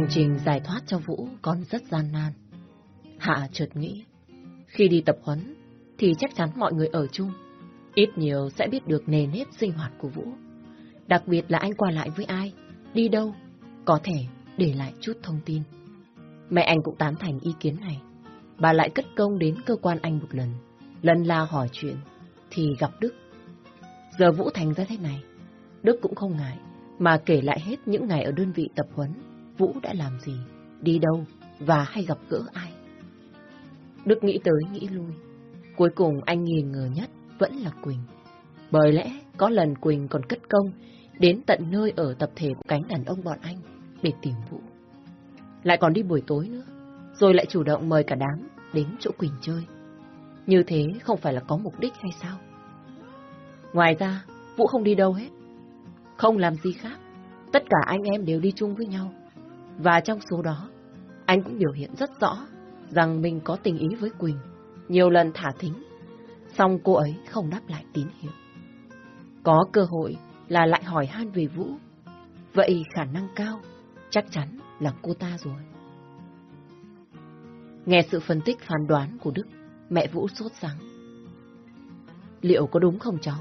Hành trình giải thoát cho Vũ còn rất gian nan. Hạ chợt nghĩ, khi đi tập huấn thì chắc chắn mọi người ở chung, ít nhiều sẽ biết được nền nếp sinh hoạt của Vũ. Đặc biệt là anh qua lại với ai, đi đâu, có thể để lại chút thông tin. Mẹ anh cũng tán thành ý kiến này. Bà lại cất công đến cơ quan anh một lần, lần la hỏi chuyện, thì gặp Đức. Giờ Vũ thành ra thế này, Đức cũng không ngại, mà kể lại hết những ngày ở đơn vị tập huấn, Vũ đã làm gì, đi đâu và hay gặp gỡ ai. Đức nghĩ tới nghĩ lui. Cuối cùng anh nghi ngờ nhất vẫn là Quỳnh. Bởi lẽ có lần Quỳnh còn cất công đến tận nơi ở tập thể của cánh đàn ông bọn anh để tìm Vũ. Lại còn đi buổi tối nữa, rồi lại chủ động mời cả đám đến chỗ Quỳnh chơi. Như thế không phải là có mục đích hay sao? Ngoài ra, Vũ không đi đâu hết. Không làm gì khác. Tất cả anh em đều đi chung với nhau. Và trong số đó, anh cũng biểu hiện rất rõ rằng mình có tình ý với Quỳnh. Nhiều lần thả thính. Xong cô ấy không đáp lại tín hiệu. Có cơ hội là lại hỏi han về Vũ. Vậy khả năng cao, chắc chắn là cô ta rồi. Nghe sự phân tích phán đoán của Đức, mẹ Vũ sốt sắng. Liệu có đúng không cháu?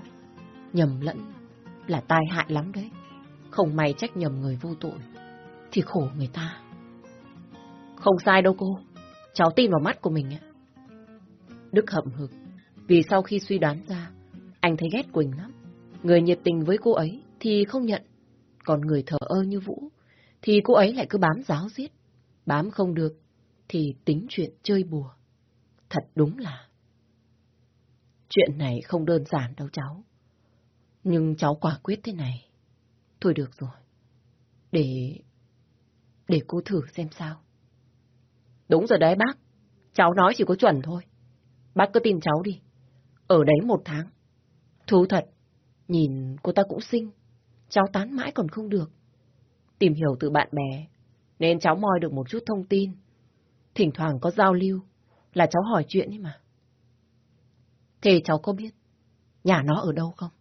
Nhầm lẫn là tai hại lắm đấy. Không may trách nhầm người vô tội, thì khổ người ta. Không sai đâu cô, cháu tin vào mắt của mình ạ. Đức hậm hực, vì sau khi suy đoán ra, anh thấy ghét Quỳnh lắm. Người nhiệt tình với cô ấy thì không nhận, còn người thờ ơ như Vũ thì cô ấy lại cứ bám giáo giết. Bám không được thì tính chuyện chơi bùa. Thật đúng là... Chuyện này không đơn giản đâu cháu. Nhưng cháu quả quyết thế này. Thôi được rồi. Để... Để cô thử xem sao. Đúng rồi đấy bác. Cháu nói chỉ có chuẩn thôi. Bác cứ tin cháu đi. Ở đấy một tháng. Thú thật, nhìn cô ta cũng xinh. Cháu tán mãi còn không được. Tìm hiểu từ bạn bè, nên cháu moi được một chút thông tin. Thỉnh thoảng có giao lưu, là cháu hỏi chuyện ấy mà. Thế cháu có biết nhà nó ở đâu không?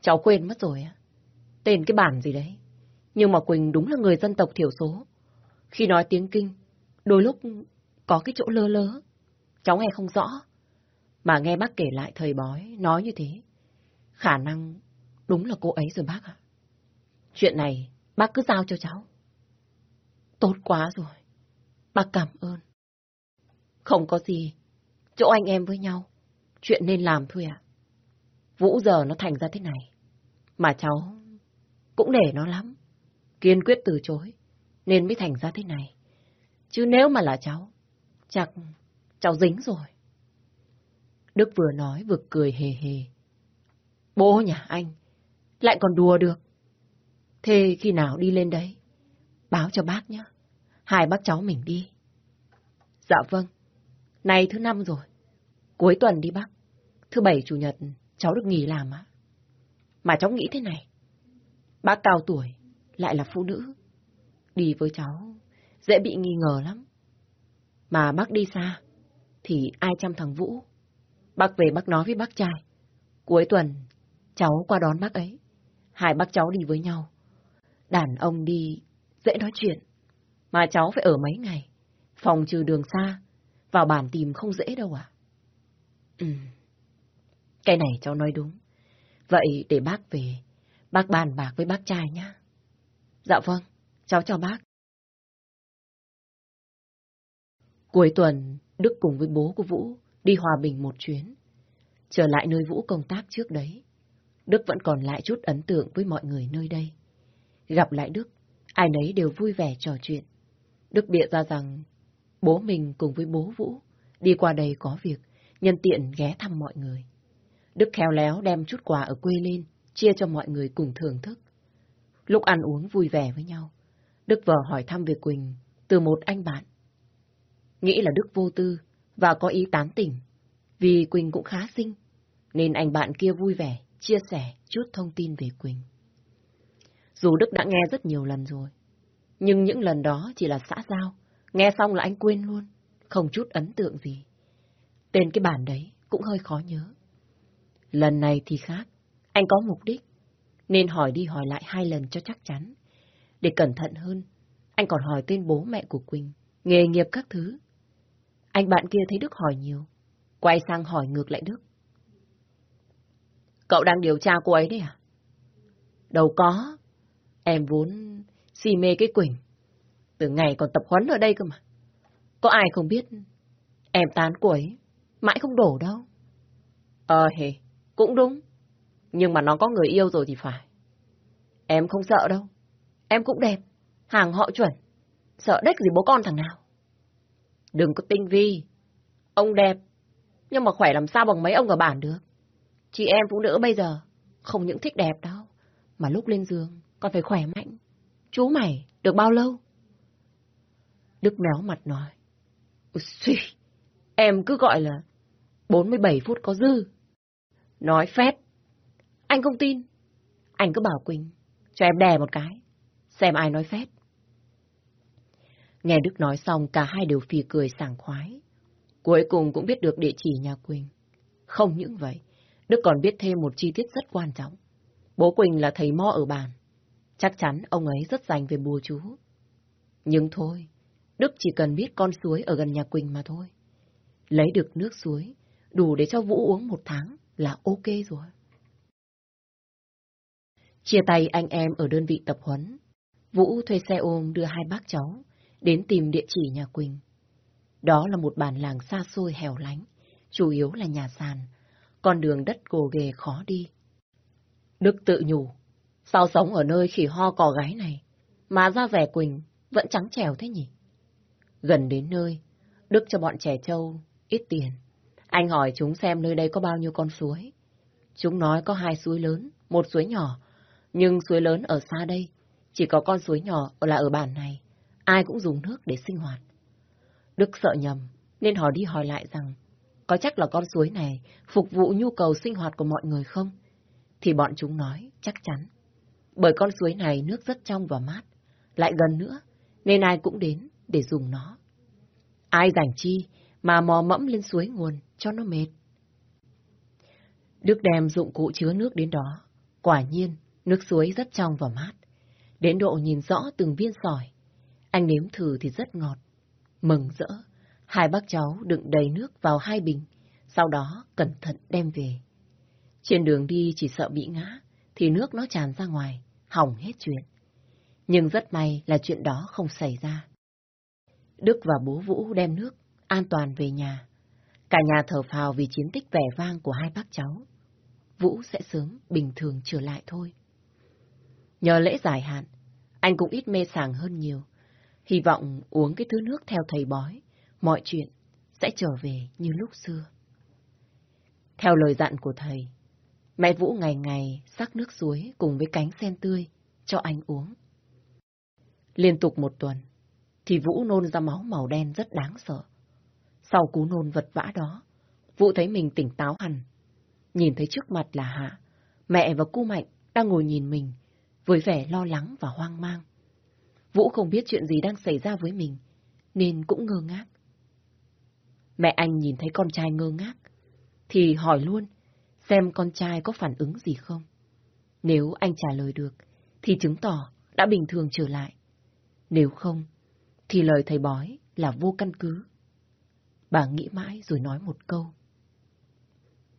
Cháu quên mất rồi á. Tên cái bản gì đấy. Nhưng mà Quỳnh đúng là người dân tộc thiểu số. Khi nói tiếng Kinh, đôi lúc có cái chỗ lơ lớ. Cháu nghe không rõ. Mà nghe bác kể lại thời bói nói như thế. Khả năng đúng là cô ấy rồi bác ạ. Chuyện này bác cứ giao cho cháu. Tốt quá rồi. Bác cảm ơn. Không có gì. Chỗ anh em với nhau. Chuyện nên làm thôi ạ. Vũ giờ nó thành ra thế này. Mà cháu cũng để nó lắm. Kiên quyết từ chối. Nên mới thành ra thế này. Chứ nếu mà là cháu, chắc cháu dính rồi. Đức vừa nói vừa cười hề hề. Bố nhà anh lại còn đùa được. Thế khi nào đi lên đấy? Báo cho bác nhé. Hai bác cháu mình đi. Dạ vâng. Nay thứ năm rồi. Cuối tuần đi bác. Thứ bảy chủ nhật cháu được nghỉ làm á. Mà cháu nghĩ thế này. Bác cao tuổi, lại là phụ nữ. Đi với cháu, dễ bị nghi ngờ lắm. Mà bác đi xa, thì ai chăm thằng Vũ? Bác về bác nói với bác trai. Cuối tuần, cháu qua đón bác ấy. Hai bác cháu đi với nhau. Đàn ông đi, dễ nói chuyện. Mà cháu phải ở mấy ngày. Phòng trừ đường xa, vào bản tìm không dễ đâu à. Ừ. Cái này cháu nói đúng. Vậy để bác về, bác bàn bạc với bác trai nhá. Dạ vâng, cháu chào bác. Cuối tuần, Đức cùng với bố của Vũ đi Hòa Bình một chuyến. Trở lại nơi Vũ công tác trước đấy. Đức vẫn còn lại chút ấn tượng với mọi người nơi đây. Gặp lại Đức, ai nấy đều vui vẻ trò chuyện. Đức bịa ra rằng bố mình cùng với bố Vũ đi qua đây có việc, nhân tiện ghé thăm mọi người. Đức khéo léo đem chút quà ở quê lên, chia cho mọi người cùng thưởng thức. Lúc ăn uống vui vẻ với nhau, Đức vợ hỏi thăm về Quỳnh từ một anh bạn. Nghĩ là Đức vô tư và có ý tán tỉnh, vì Quỳnh cũng khá xinh, nên anh bạn kia vui vẻ chia sẻ chút thông tin về Quỳnh. Dù Đức đã nghe rất nhiều lần rồi, nhưng những lần đó chỉ là xã giao, nghe xong là anh quên luôn, không chút ấn tượng gì. Tên cái bản đấy cũng hơi khó nhớ. Lần này thì khác, anh có mục đích, nên hỏi đi hỏi lại hai lần cho chắc chắn. Để cẩn thận hơn, Anh còn hỏi tên bố mẹ của Quỳnh, nghề nghiệp các thứ. Anh bạn kia thấy Đức hỏi nhiều, quay sang hỏi ngược lại Đức. Cậu đang điều tra cô ấy đấy à? Đâu có. Em vốn si mê cái Quỳnh. Từ ngày còn tập huấn ở đây cơ mà. Có ai không biết em tán cô ấy, mãi không đổ đâu. Ờ hề, cũng đúng. Nhưng mà nó có người yêu rồi thì phải. Em không sợ đâu. Em cũng đẹp, hàng họ chuẩn. Sợ đếch gì bố con thằng nào. Đừng có tinh vi. Ông đẹp, nhưng mà khỏe làm sao bằng mấy ông ở bản được. Chị em phụ nữ bây giờ không những thích đẹp đâu, mà lúc lên giường còn phải khỏe mạnh. Chú mày, được bao lâu? Đức méo mặt nói. Xì, em cứ gọi là 47 phút có dư. Nói phép. Anh không tin. Anh cứ bảo Quỳnh, cho em đè một cái. Xem ai nói phép. Nghe Đức nói xong, cả hai đều phì cười sảng khoái. Cuối cùng cũng biết được địa chỉ nhà Quỳnh. Không những vậy, Đức còn biết thêm một chi tiết rất quan trọng. Bố Quỳnh là thầy mo ở bàn. Chắc chắn ông ấy rất dành về bùa chú. Nhưng thôi, Đức chỉ cần biết con suối ở gần nhà Quỳnh mà thôi. Lấy được nước suối, đủ để cho Vũ uống một tháng là ok rồi. Chia tay anh em ở đơn vị tập huấn, Vũ thuê xe ôm đưa hai bác cháu đến tìm địa chỉ nhà Quỳnh. Đó là một bản làng xa xôi hẻo lánh, chủ yếu là nhà sàn, con đường đất gồ ghề khó đi. Đức tự nhủ, sao sống ở nơi khỉ ho cò gái này, mà ra vẻ Quỳnh vẫn trắng trèo thế nhỉ? Gần đến nơi, Đức cho bọn trẻ trâu ít tiền. Anh hỏi chúng xem nơi đây có bao nhiêu con suối. Chúng nói có hai suối lớn, một suối nhỏ, nhưng suối lớn ở xa đây, chỉ có con suối nhỏ là ở bản này, ai cũng dùng nước để sinh hoạt. Đức sợ nhầm, nên họ đi hỏi lại rằng, có chắc là con suối này phục vụ nhu cầu sinh hoạt của mọi người không? Thì bọn chúng nói chắc chắn. Bởi con suối này nước rất trong và mát, lại gần nữa, nên ai cũng đến để dùng nó. Ai rảnh chi mà mò mẫm lên suối nguồn cho nó mệt. Đức đem dụng cụ chứa nước đến đó. Quả nhiên, nước suối rất trong và mát. Đến độ nhìn rõ từng viên sỏi. Anh nếm thử thì rất ngọt. Mừng rỡ, hai bác cháu đựng đầy nước vào hai bình, sau đó cẩn thận đem về. Trên đường đi chỉ sợ bị ngã, thì nước nó tràn ra ngoài, hỏng hết chuyện. Nhưng rất may là chuyện đó không xảy ra. Đức và bố Vũ đem nước an toàn về nhà. Cả nhà thở phào vì chiến tích vẻ vang của hai bác cháu. Vũ sẽ sớm bình thường trở lại thôi. Nhờ lễ giải hạn, anh cũng ít mê sảng hơn nhiều. Hy vọng uống cái thứ nước theo thầy bói, mọi chuyện sẽ trở về như lúc xưa. Theo lời dặn của thầy, mẹ Vũ ngày ngày sắc nước suối cùng với cánh sen tươi cho anh uống. Liên tục một tuần, thì Vũ nôn ra máu màu đen rất đáng sợ. Sau cú nôn vật vã đó, Vũ thấy mình tỉnh táo hẳn. Nhìn thấy trước mặt là Hạ, mẹ và cô Mạnh đang ngồi nhìn mình, với vẻ lo lắng và hoang mang. Vũ không biết chuyện gì đang xảy ra với mình, nên cũng ngơ ngác. Mẹ anh nhìn thấy con trai ngơ ngác, thì hỏi luôn xem con trai có phản ứng gì không. Nếu anh trả lời được, thì chứng tỏ đã bình thường trở lại. Nếu không, thì lời thầy bói là vô căn cứ. Bà nghĩ mãi rồi nói một câu.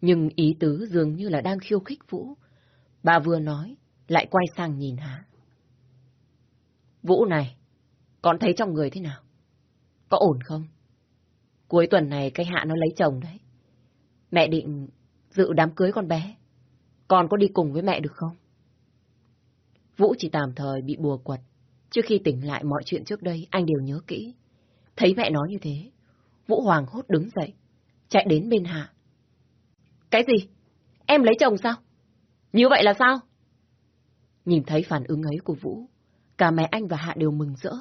Nhưng ý tứ dường như là đang khiêu khích Vũ. Bà vừa nói, lại quay sang nhìn Hạ. Vũ này, con thấy trong người thế nào? Có ổn không? Cuối tuần này cái Hạ nó lấy chồng đấy. Mẹ định dự đám cưới con bé. Con có đi cùng với mẹ được không? Vũ chỉ tạm thời bị bùa quật. Trước khi tỉnh lại mọi chuyện trước đây, anh đều nhớ kỹ. Thấy mẹ nói như thế, Vũ Hoàng hốt đứng dậy, chạy đến bên Hạ. Cái gì? Em lấy chồng sao? Như vậy là sao? Nhìn thấy phản ứng ấy của Vũ, cả mẹ anh và Hạ đều mừng rỡ.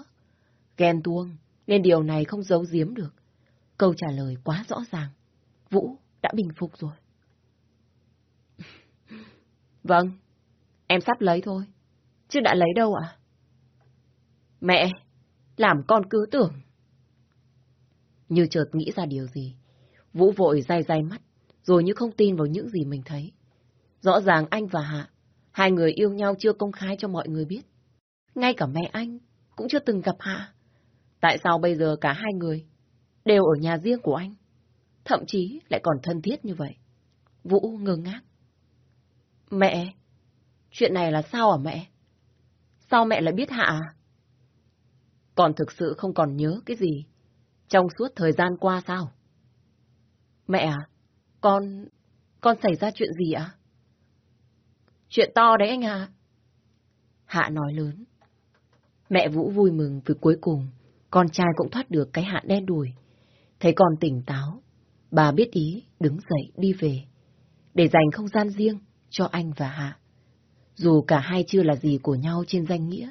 Ghen tuông, nên điều này không giấu giếm được. Câu trả lời quá rõ ràng. Vũ đã bình phục rồi. vâng, em sắp lấy thôi. Chứ đã lấy đâu ạ? Mẹ, làm con cứ tưởng. Như chợt nghĩ ra điều gì. Vũ vội day day mắt, rồi như không tin vào những gì mình thấy. Rõ ràng anh và Hạ, hai người yêu nhau chưa công khai cho mọi người biết. Ngay cả mẹ anh cũng chưa từng gặp Hạ. Tại sao bây giờ cả hai người đều ở nhà riêng của anh? Thậm chí lại còn thân thiết như vậy. Vũ ngơ ngác. Mẹ, chuyện này là sao hả mẹ? Sao mẹ lại biết Hạ à? Còn thực sự không còn nhớ cái gì trong suốt thời gian qua sao? Mẹ à, con... con xảy ra chuyện gì ạ? Chuyện to đấy anh à. Hạ nói lớn. Mẹ Vũ vui mừng vì cuối cùng con trai cũng thoát được cái hạn đen đùi. Thấy con tỉnh táo, bà biết ý đứng dậy đi về, để dành không gian riêng cho anh và Hạ. Dù cả hai chưa là gì của nhau trên danh nghĩa,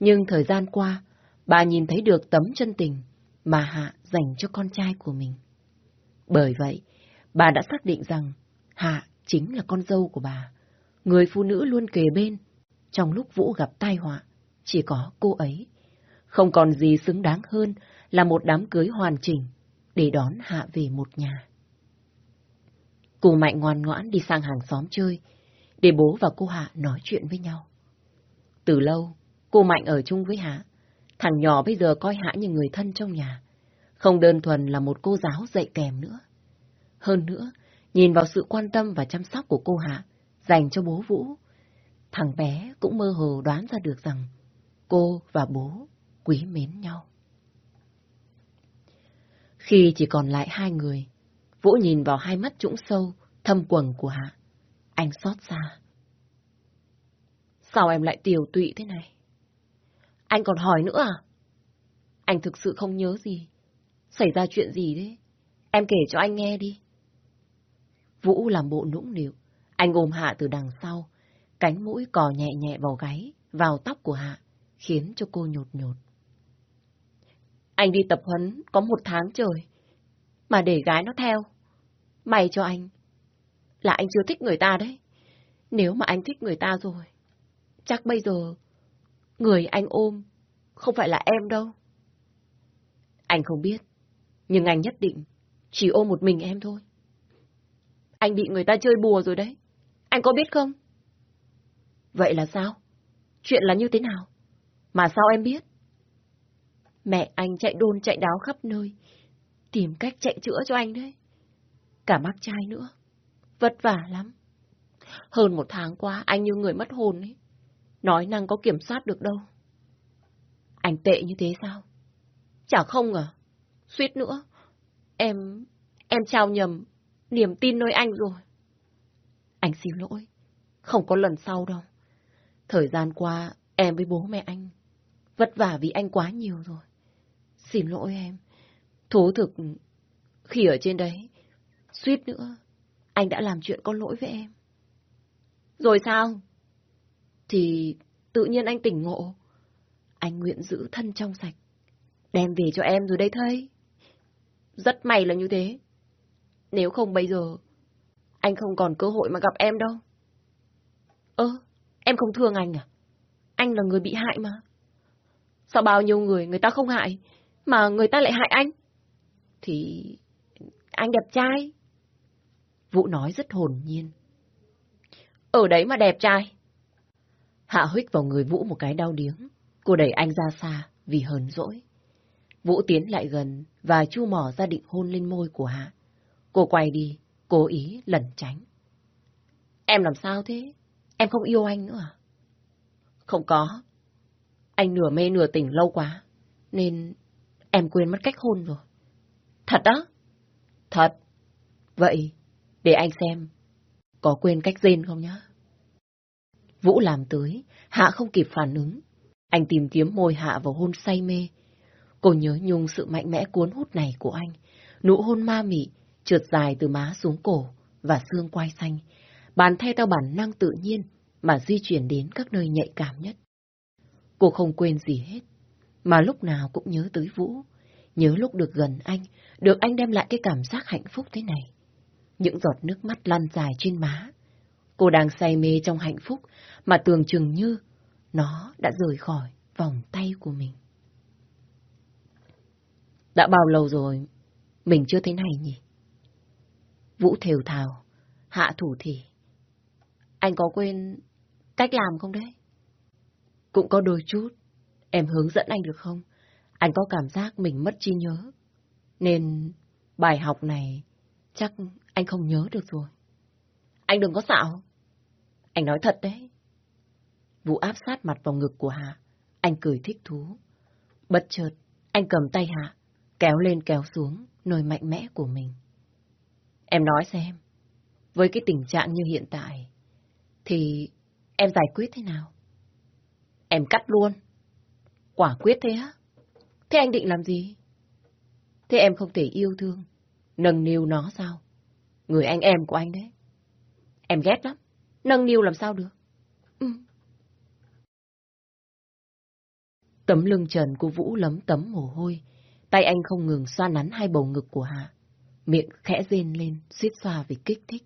nhưng thời gian qua, bà nhìn thấy được tấm chân tình mà Hạ dành cho con trai của mình. Bởi vậy, bà đã xác định rằng Hạ chính là con dâu của bà, người phụ nữ luôn kề bên. Trong lúc Vũ gặp tai họa, chỉ có cô ấy. Không còn gì xứng đáng hơn là một đám cưới hoàn chỉnh để đón Hạ về một nhà. Cô Mạnh ngoan ngoãn đi sang hàng xóm chơi, để bố và cô Hạ nói chuyện với nhau. Từ lâu, cô Mạnh ở chung với Hạ. Thằng nhỏ bây giờ coi Hạ như người thân trong nhà. Không đơn thuần là một cô giáo dạy kèm nữa. Hơn nữa, nhìn vào sự quan tâm và chăm sóc của cô Hạ dành cho bố Vũ, thằng bé cũng mơ hồ đoán ra được rằng cô và bố quý mến nhau. Khi chỉ còn lại hai người, Vũ nhìn vào hai mắt trũng sâu, thâm quầng của Hạ. Anh xót xa. Sao em lại tiểu tụy thế này? Anh còn hỏi nữa à? Anh thực sự không nhớ gì. Xảy ra chuyện gì đấy? Em kể cho anh nghe đi. Vũ làm bộ nũng nịu. Anh ôm Hạ từ đằng sau. Cánh mũi cò nhẹ nhẹ vào gáy, vào tóc của Hạ, khiến cho cô nhột nhột. Anh đi tập huấn có một tháng trời, mà để gái nó theo. May cho anh, là anh chưa thích người ta đấy. Nếu mà anh thích người ta rồi, chắc bây giờ người anh ôm không phải là em đâu. Anh không biết, nhưng anh nhất định chỉ ôm một mình em thôi. Anh bị người ta chơi bùa rồi đấy. Anh có biết không? Vậy là sao? Chuyện là như thế nào? Mà sao em biết? Mẹ anh chạy đôn chạy đáo khắp nơi, tìm cách chạy chữa cho anh đấy. Cả mắc trai nữa. Vất vả lắm. Hơn một tháng qua, anh như người mất hồn ấy. Nói năng có kiểm soát được đâu. Anh tệ như thế sao? Chả không à? Suýt nữa. Em... em trao nhầm niềm tin nơi anh rồi. Anh xin lỗi. Không có lần sau đâu. Thời gian qua, em với bố mẹ anh vất vả vì anh quá nhiều rồi. Xin lỗi em. Thú thực, khi ở trên đấy, suýt nữa, anh đã làm chuyện có lỗi với em. Rồi sao? Thì tự nhiên anh tỉnh ngộ. Anh nguyện giữ thân trong sạch. Đem về cho em rồi đây thấy. Rất may là như thế. Nếu không bây giờ, anh không còn cơ hội mà gặp em đâu. Ơ, em không thương anh à? Anh là người bị hại mà. Sao bao nhiêu người người ta không hại, mà người ta lại hại anh? Thì anh đẹp trai. Vũ nói rất hồn nhiên. Ở đấy mà đẹp trai. Hạ huyết vào người Vũ một cái đau điếng. Cô đẩy anh ra xa vì hờn dỗi. Vũ tiến lại gần và chu mỏ ra định hôn lên môi của Hạ. Cô quay đi, cố ý lẩn tránh. Em làm sao thế? Em không yêu anh nữa à? Không có. Anh nửa mê nửa tỉnh lâu quá, nên em quên mất cách hôn rồi. Thật đó? Thật. Vậy, để anh xem, có quên cách rên không nhá? Vũ làm tới, Hạ không kịp phản ứng. Anh tìm kiếm môi Hạ vào hôn say mê. Cô nhớ nhung sự mạnh mẽ cuốn hút này của anh. Nụ hôn ma mị, trượt dài từ má xuống cổ và xương quai xanh. Bàn thay theo bản năng tự nhiên mà di chuyển đến các nơi nhạy cảm nhất. Cô không quên gì hết, mà lúc nào cũng nhớ tới Vũ. Nhớ lúc được gần anh, được anh đem lại cái cảm giác hạnh phúc thế này. Những giọt nước mắt lăn dài trên má. Cô đang say mê trong hạnh phúc mà tưởng chừng như nó đã rời khỏi vòng tay của mình. Đã bao lâu rồi mình chưa thế này nhỉ? Vũ thều thào, hạ thủ thì. Anh có quên cách làm không đấy? Cũng có đôi chút, Em hướng dẫn anh được không? Anh có cảm giác mình mất trí nhớ. Nên bài học này chắc anh không nhớ được rồi. Anh đừng có xạo. Anh nói thật đấy. Vũ áp sát mặt vào ngực của Hạ. Anh cười thích thú. Bất chợt, anh cầm tay Hạ, kéo lên kéo xuống nơi mạnh mẽ của mình. Em nói xem, với cái tình trạng như hiện tại, thì em giải quyết thế nào? Em cắt luôn. Quả quyết thế á? Thế anh định làm gì? Thế em không thể yêu thương, nâng niu nó sao? Người anh em của anh đấy. Em ghét lắm. Nâng niu làm sao được? Ừ. Tấm lưng trần của Vũ lấm tấm mồ hôi. Tay anh không ngừng xoa nắn hai bầu ngực của Hạ. Miệng khẽ rên lên, suýt xoa vì kích thích.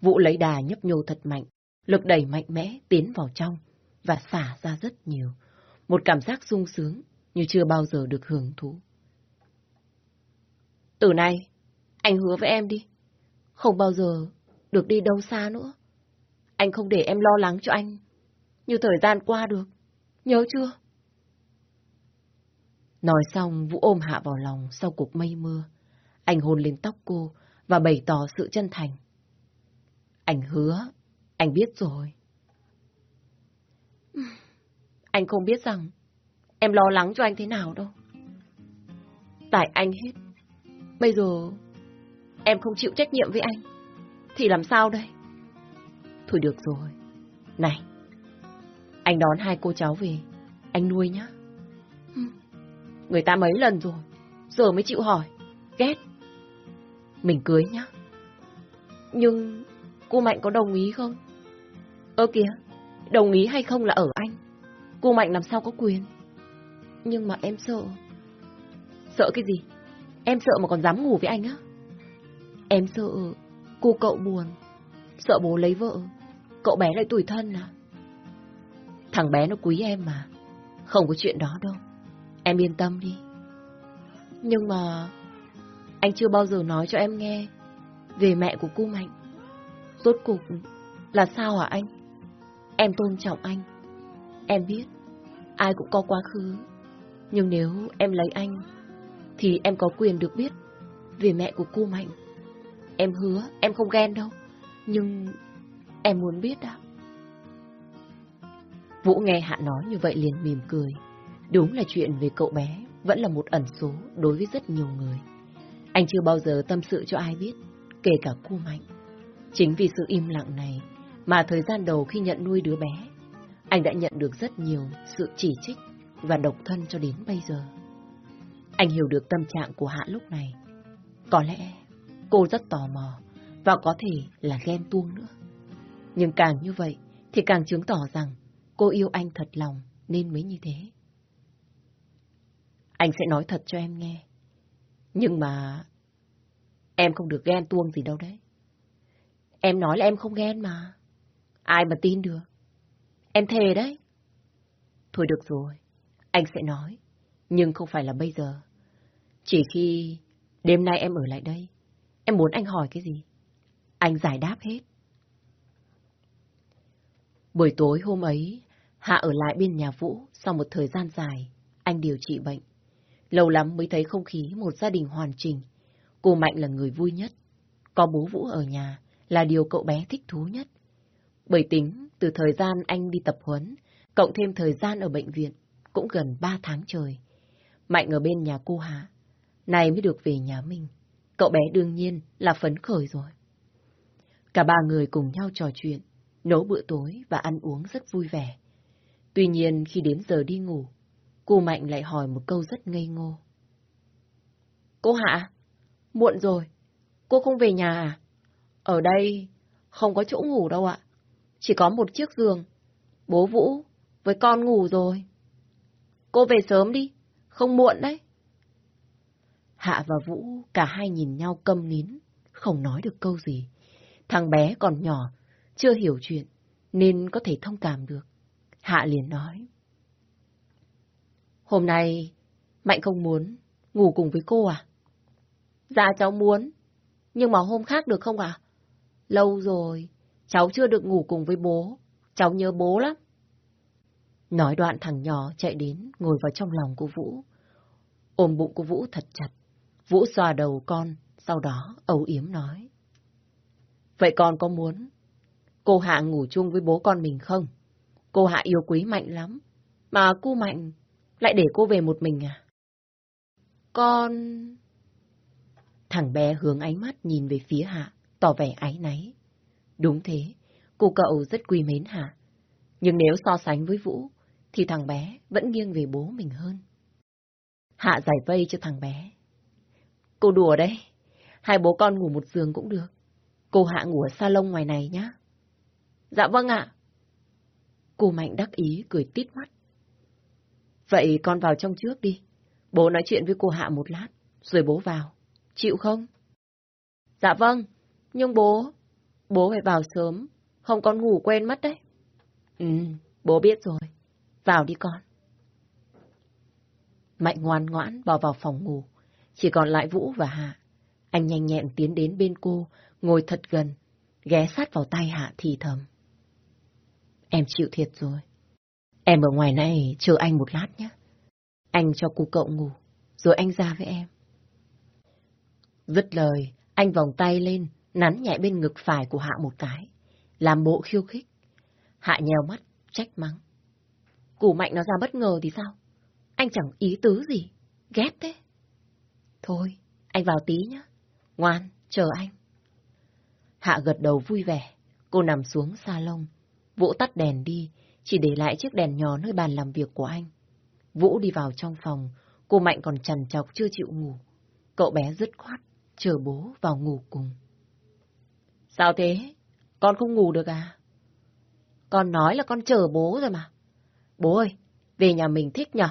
Vũ lấy đà nhấp nhô thật mạnh, lực đẩy mạnh mẽ tiến vào trong và xả ra rất nhiều. Một cảm giác sung sướng như chưa bao giờ được hưởng thụ. Từ nay, anh hứa với em đi. Không bao giờ được đi đâu xa nữa. Anh không để em lo lắng cho anh như thời gian qua được. Nhớ chưa? Nói xong, Vũ ôm Hạ vào lòng sau cuộc mây mưa. Anh hôn lên tóc cô và bày tỏ sự chân thành. Anh hứa, anh biết rồi. Anh không biết rằng em lo lắng cho anh thế nào đâu. Tại anh hết. Bây giờ em không chịu trách nhiệm với anh. Thì làm sao đây? Thôi được rồi. Này, anh đón hai cô cháu về. Anh nuôi nhá. Người ta mấy lần rồi. Giờ mới chịu hỏi. Ghét. Mình cưới nhá. Nhưng cô Mạnh có đồng ý không? Ơ kìa, đồng ý hay không là ở anh. Cô Mạnh làm sao có quyền. Nhưng mà em sợ. Sợ cái gì? Em sợ mà còn dám ngủ với anh á? Em sợ cô cậu buồn. Sợ bố lấy vợ. Cậu bé lại tủi thân à? Thằng bé nó quý em mà. Không có chuyện đó đâu. Em yên tâm đi. Nhưng mà... Anh chưa bao giờ nói cho em nghe về mẹ của cô Mạnh. Rốt cuộc là sao hả anh? Em tôn trọng anh. Em biết, ai cũng có quá khứ. Nhưng nếu em lấy anh, thì em có quyền được biết về mẹ của cô Mạnh. Em hứa, em không ghen đâu. Nhưng em muốn biết đó. Vũ nghe Hạ nói như vậy liền mỉm cười. Đúng là chuyện về cậu bé vẫn là một ẩn số đối với rất nhiều người. Anh chưa bao giờ tâm sự cho ai biết, kể cả cô Mạnh. Chính vì sự im lặng này mà thời gian đầu khi nhận nuôi đứa bé, anh đã nhận được rất nhiều sự chỉ trích và độc thân cho đến bây giờ. Anh hiểu được tâm trạng của Hạ lúc này. Có lẽ cô rất tò mò và có thể là ghen tuông nữa. Nhưng càng như vậy thì càng chứng tỏ rằng cô yêu anh thật lòng nên mới như thế. Anh sẽ nói thật cho em nghe. Nhưng mà... Em không được ghen tuông gì đâu đấy. Em nói là em không ghen mà. Ai mà tin được. Em thề đấy. Thôi được rồi. Anh sẽ nói. Nhưng không phải là bây giờ. Chỉ khi đêm nay em ở lại đây. Em muốn anh hỏi cái gì? Anh giải đáp hết. Buổi tối hôm ấy, Hạ ở lại bên nhà Vũ sau một thời gian dài, anh điều trị bệnh. Lâu lắm mới thấy không khí một gia đình hoàn chỉnh. Cô Mạnh là người vui nhất. Có bố Vũ ở nhà là điều cậu bé thích thú nhất. Bởi tính, từ thời gian anh đi tập huấn, cộng thêm thời gian ở bệnh viện, cũng gần ba tháng trời. Mạnh ở bên nhà cô Hà, này mới được về nhà mình. Cậu bé đương nhiên là phấn khởi rồi. Cả ba người cùng nhau trò chuyện, nấu bữa tối và ăn uống rất vui vẻ. Tuy nhiên khi đến giờ đi ngủ, Cô Mạnh lại hỏi một câu rất ngây ngô. Cô Hạ, muộn rồi, cô không về nhà à? Ở đây không có chỗ ngủ đâu ạ, chỉ có một chiếc giường. Bố Vũ với con ngủ rồi. Cô về sớm đi, không muộn đấy. Hạ và Vũ cả hai nhìn nhau câm nín, không nói được câu gì. Thằng bé còn nhỏ, chưa hiểu chuyện, nên có thể thông cảm được. Hạ liền nói. Hôm nay, Mạnh không muốn ngủ cùng với cô à? Dạ cháu muốn, nhưng mà hôm khác được không ạ? Lâu rồi, cháu chưa được ngủ cùng với bố, cháu nhớ bố lắm. Nói đoạn thằng nhỏ chạy đến, ngồi vào trong lòng của Vũ. Ôm bụng của Vũ thật chặt. Vũ xoa đầu con, sau đó âu yếm nói. Vậy con có muốn cô Hạ ngủ chung với bố con mình không? Cô Hạ yêu quý Mạnh lắm. Mà cô Mạnh lại để cô về một mình à? Con... Thằng bé hướng ánh mắt nhìn về phía Hạ, tỏ vẻ áy náy. Đúng thế, cô cậu rất quý mến Hạ. Nhưng nếu so sánh với Vũ, thì thằng bé vẫn nghiêng về bố mình hơn. Hạ giải vây cho thằng bé. Cô đùa đấy, hai bố con ngủ một giường cũng được. Cô Hạ ngủ ở salon ngoài này nhá. Dạ vâng ạ. Cô Mạnh đắc ý cười tít mắt. Vậy con vào trong trước đi. Bố nói chuyện với cô Hạ một lát, rồi bố vào. Chịu không? Dạ vâng, nhưng bố, bố phải vào sớm, không con ngủ quên mất đấy. Ừ, bố biết rồi. Vào đi con. Mạnh ngoan ngoãn bỏ vào phòng ngủ. Chỉ còn lại Vũ và Hạ. Anh nhanh nhẹn tiến đến bên cô, ngồi thật gần, ghé sát vào tay Hạ thì thầm. Em chịu thiệt rồi. Em ở ngoài này chờ anh một lát nhé. Anh cho cô cậu ngủ, rồi anh ra với em. Dứt lời, anh vòng tay lên, nắn nhẹ bên ngực phải của Hạ một cái, làm bộ khiêu khích. Hạ nhèo mắt, trách mắng. Củ mạnh nó ra bất ngờ thì sao? Anh chẳng ý tứ gì, ghét thế. Thôi, anh vào tí nhé. Ngoan, chờ anh. Hạ gật đầu vui vẻ, cô nằm xuống salon. vỗ tắt đèn đi, chỉ để lại chiếc đèn nhỏ nơi bàn làm việc của anh. Vũ đi vào trong phòng, cô Mạnh còn trằn trọc chưa chịu ngủ. Cậu bé dứt khoát, chờ bố vào ngủ cùng. Sao thế? Con không ngủ được à? Con nói là con chờ bố rồi mà. Bố ơi, về nhà mình thích nhở?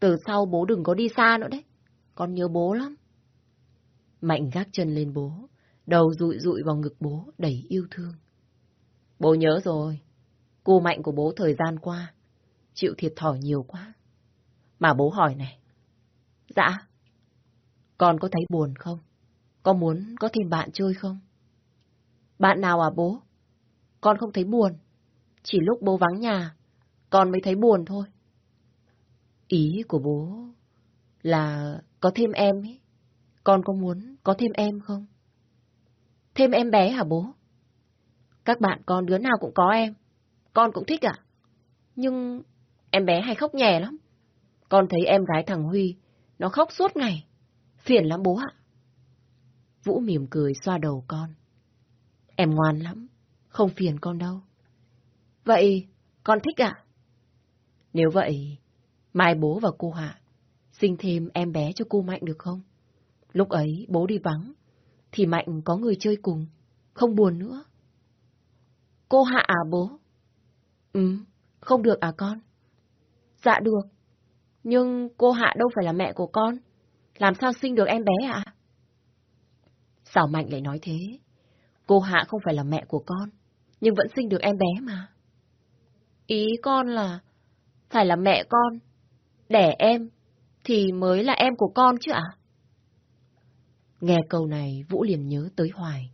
Từ sau bố đừng có đi xa nữa đấy. Con nhớ bố lắm. Mạnh gác chân lên bố, đầu rụi rụi vào ngực bố đầy yêu thương. Bố nhớ rồi, cô Mạnh của bố thời gian qua, chịu thiệt thòi nhiều quá. Mà bố hỏi này. Dạ. Con có thấy buồn không? Có muốn có thêm bạn chơi không? Bạn nào à bố? Con không thấy buồn. Chỉ lúc bố vắng nhà, con mới thấy buồn thôi. Ý của bố là có thêm em ấy. Con có muốn có thêm em không? Thêm em bé hả bố? Các bạn con đứa nào cũng có em. Con cũng thích à? Nhưng em bé hay khóc nhè lắm. Con thấy em gái thằng Huy, nó khóc suốt ngày. Phiền lắm bố ạ. Vũ mỉm cười xoa đầu con. Em ngoan lắm, không phiền con đâu. Vậy, con thích à? Nếu vậy, mai bố và cô Hạ sinh thêm em bé cho cô Mạnh được không? Lúc ấy bố đi vắng, thì Mạnh có người chơi cùng, không buồn nữa. Cô Hạ à bố? Ừ, không được à con? Dạ được, nhưng cô Hạ đâu phải là mẹ của con. Làm sao sinh được em bé ạ? À? Sao Mạnh lại nói thế? Cô Hạ không phải là mẹ của con, nhưng vẫn sinh được em bé mà. Ý con là phải là mẹ con, đẻ em, thì mới là em của con chứ ạ? À? Nghe câu này, Vũ liền nhớ tới Hoài.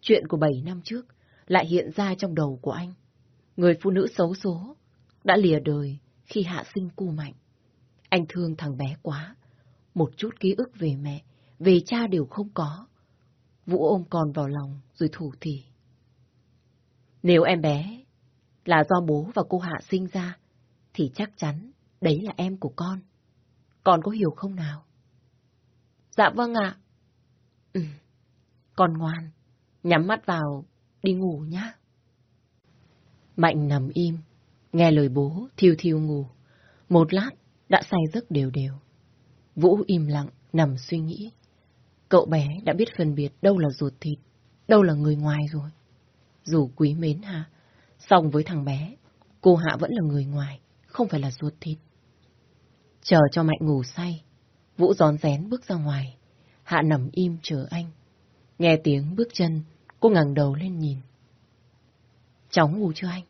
Chuyện của bảy năm trước lại hiện ra trong đầu của anh. Người phụ nữ xấu số đã lìa đời khi hạ sinh cu mạnh. Anh thương thằng bé quá. Một chút ký ức về mẹ, về cha đều không có. Vũ ôm con vào lòng rồi thủ thì. Nếu em bé là do bố và cô Hạ sinh ra, thì chắc chắn đấy là em của con. Con có hiểu không nào? Dạ vâng ạ. Ừ, con ngoan, nhắm mắt vào, đi ngủ nhá. Mạnh nằm im, nghe lời bố thiêu thiêu ngủ. Một lát đã say giấc đều đều. Vũ im lặng, nằm suy nghĩ. Cậu bé đã biết phân biệt đâu là ruột thịt, đâu là người ngoài rồi. Dù quý mến Hạ, song với thằng bé, cô Hạ vẫn là người ngoài, không phải là ruột thịt. Chờ cho Mạnh ngủ say, Vũ gión rén bước ra ngoài. Hạ nằm im chờ anh. Nghe tiếng bước chân, cô ngẩng đầu lên nhìn. Cháu ngủ chưa anh?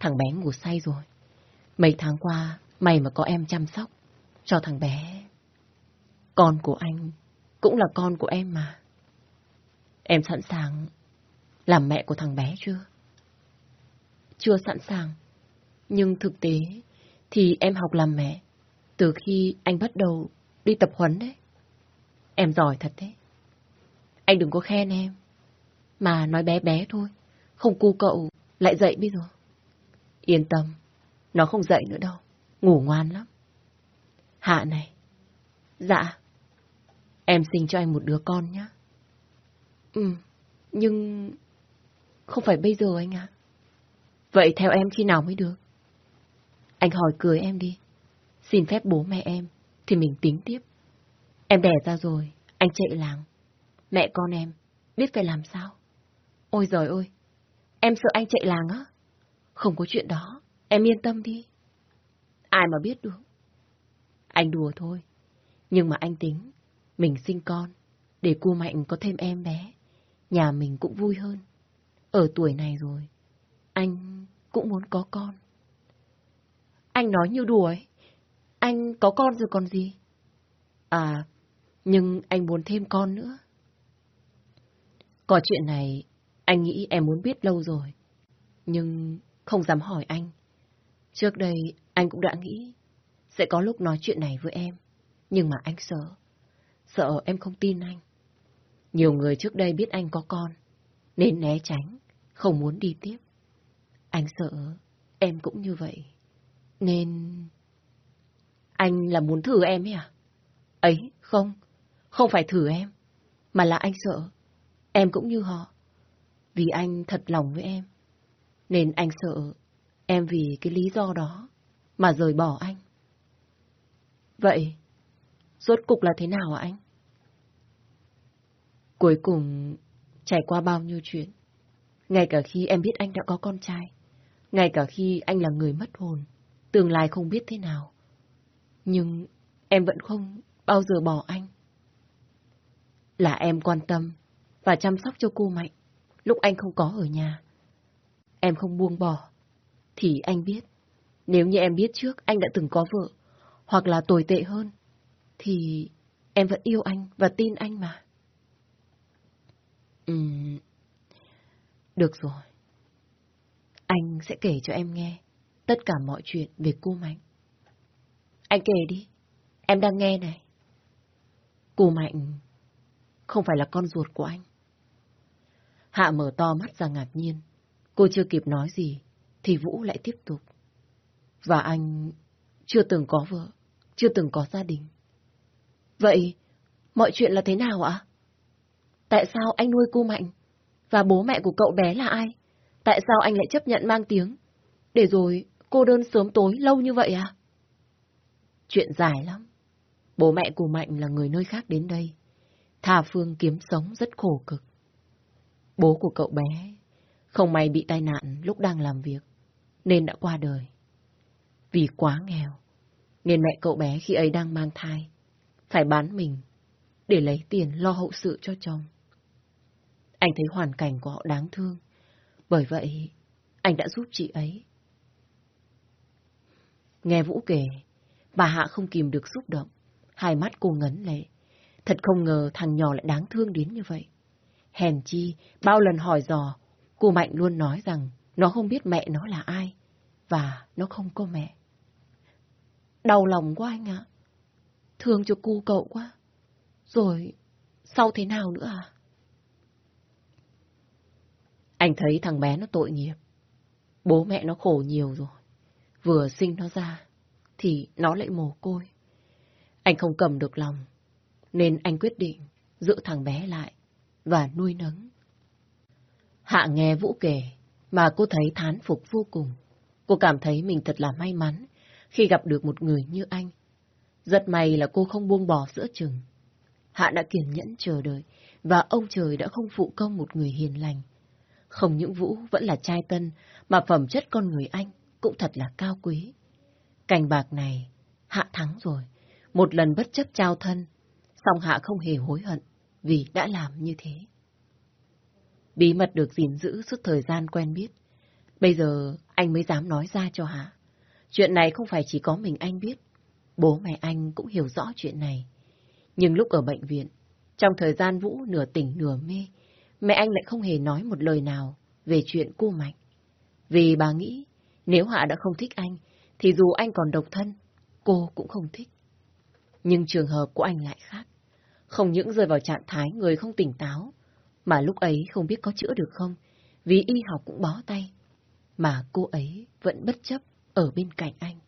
Thằng bé ngủ say rồi. Mấy tháng qua, mày mà có em chăm sóc cho thằng bé. Con của anh cũng là con của em mà. Em sẵn sàng làm mẹ của thằng bé chưa? Chưa sẵn sàng. Nhưng thực tế thì em học làm mẹ từ khi anh bắt đầu đi tập huấn đấy. Em giỏi thật đấy. Anh đừng có khen em. Mà nói bé bé thôi. Không cu cậu lại dậy bây giờ. Yên tâm. Nó không dậy nữa đâu. Ngủ ngoan lắm. Hạ này. Dạ. Em sinh cho anh một đứa con nhé. Ừ. Nhưng... Không phải bây giờ anh ạ. Vậy theo em khi nào mới được? Anh hỏi cười em đi. Xin phép bố mẹ em, thì mình tính tiếp. Em đẻ ra rồi, anh chạy làng. Mẹ con em, biết phải làm sao? Ôi giời ơi, em sợ anh chạy làng á. Không có chuyện đó, em yên tâm đi. Ai mà biết được. Anh đùa thôi, nhưng mà anh tính, mình sinh con, để cô Mạnh có thêm em bé, nhà mình cũng vui hơn. Ở tuổi này rồi, anh cũng muốn có con. Anh nói như đùa ấy. Anh có con rồi còn gì? À, nhưng anh muốn thêm con nữa. Có chuyện này, anh nghĩ em muốn biết lâu rồi. Nhưng không dám hỏi anh. Trước đây, anh cũng đã nghĩ sẽ có lúc nói chuyện này với em. Nhưng mà anh sợ. Sợ em không tin anh. Nhiều người trước đây biết anh có con, nên né tránh, không muốn đi tiếp. Anh sợ em cũng như vậy. Nên... Anh là muốn thử em ấy à? Ấy, không. Không phải thử em. Mà là anh sợ. Em cũng như họ. Vì anh thật lòng với em. Nên anh sợ em vì cái lý do đó mà rời bỏ anh. Vậy, rốt cục là thế nào hả anh? Cuối cùng, trải qua bao nhiêu chuyện. Ngay cả khi em biết anh đã có con trai. Ngay cả khi anh là người mất hồn. Tương lai không biết thế nào. Nhưng em vẫn không bao giờ bỏ anh. Là em quan tâm và chăm sóc cho cô Mạnh lúc anh không có ở nhà. Em không buông bỏ. Thì anh biết, nếu như em biết trước anh đã từng có vợ, hoặc là tồi tệ hơn, thì em vẫn yêu anh và tin anh mà. Ừm, được rồi. Anh sẽ kể cho em nghe tất cả mọi chuyện về cô Mạnh. Anh kể đi, em đang nghe này. Cô Mạnh không phải là con ruột của anh. Hạ mở to mắt ra ngạc nhiên. Cô chưa kịp nói gì, thì Vũ lại tiếp tục. Và anh chưa từng có vợ, chưa từng có gia đình. Vậy, mọi chuyện là thế nào ạ? Tại sao anh nuôi cô Mạnh? Và bố mẹ của cậu bé là ai? Tại sao anh lại chấp nhận mang tiếng? Để rồi cô đơn sớm tối lâu như vậy à? Chuyện dài lắm. Bố mẹ của Mạnh là người nơi khác đến đây. Thà Phương kiếm sống rất khổ cực. Bố của cậu bé không may bị tai nạn lúc đang làm việc, nên đã qua đời. Vì quá nghèo, nên mẹ cậu bé khi ấy đang mang thai, phải bán mình để lấy tiền lo hậu sự cho chồng. Anh thấy hoàn cảnh của họ đáng thương, bởi vậy anh đã giúp chị ấy. Nghe Vũ kể, bà Hạ không kìm được xúc động, hai mắt cô ngấn lệ. Thật không ngờ thằng nhỏ lại đáng thương đến như vậy. Hèn chi, bao lần hỏi dò, cô Mạnh luôn nói rằng nó không biết mẹ nó là ai, và nó không có mẹ. Đau lòng quá anh ạ. Thương cho cu cậu quá. Rồi, sau thế nào nữa à? Anh thấy thằng bé nó tội nghiệp. Bố mẹ nó khổ nhiều rồi. Vừa sinh nó ra, thì nó lại mồ côi. Anh không cầm được lòng, nên anh quyết định giữ thằng bé lại và nuôi nấng. Hạ nghe Vũ kể, mà cô thấy thán phục vô cùng. Cô cảm thấy mình thật là may mắn khi gặp được một người như anh. Rất may là cô không buông bỏ giữa chừng. Hạ đã kiên nhẫn chờ đợi, và ông trời đã không phụ công một người hiền lành. Không những Vũ vẫn là trai tân, mà phẩm chất con người anh cũng thật là cao quý. Cành bạc này, Hạ thắng rồi, một lần bất chấp trao thân, song Hạ không hề hối hận vì đã làm như thế. Bí mật được gìn giữ suốt thời gian quen biết. Bây giờ anh mới dám nói ra cho Hạ. Chuyện này không phải chỉ có mình anh biết. Bố mẹ anh cũng hiểu rõ chuyện này. Nhưng lúc ở bệnh viện, trong thời gian Vũ nửa tỉnh nửa mê, mẹ anh lại không hề nói một lời nào về chuyện cô Mạnh. Vì bà nghĩ Nếu Hạ đã không thích anh, thì dù anh còn độc thân, cô cũng không thích. Nhưng trường hợp của anh lại khác. Không những rơi vào trạng thái người không tỉnh táo, mà lúc ấy không biết có chữa được không, vì y học cũng bó tay. Mà cô ấy vẫn bất chấp ở bên cạnh anh.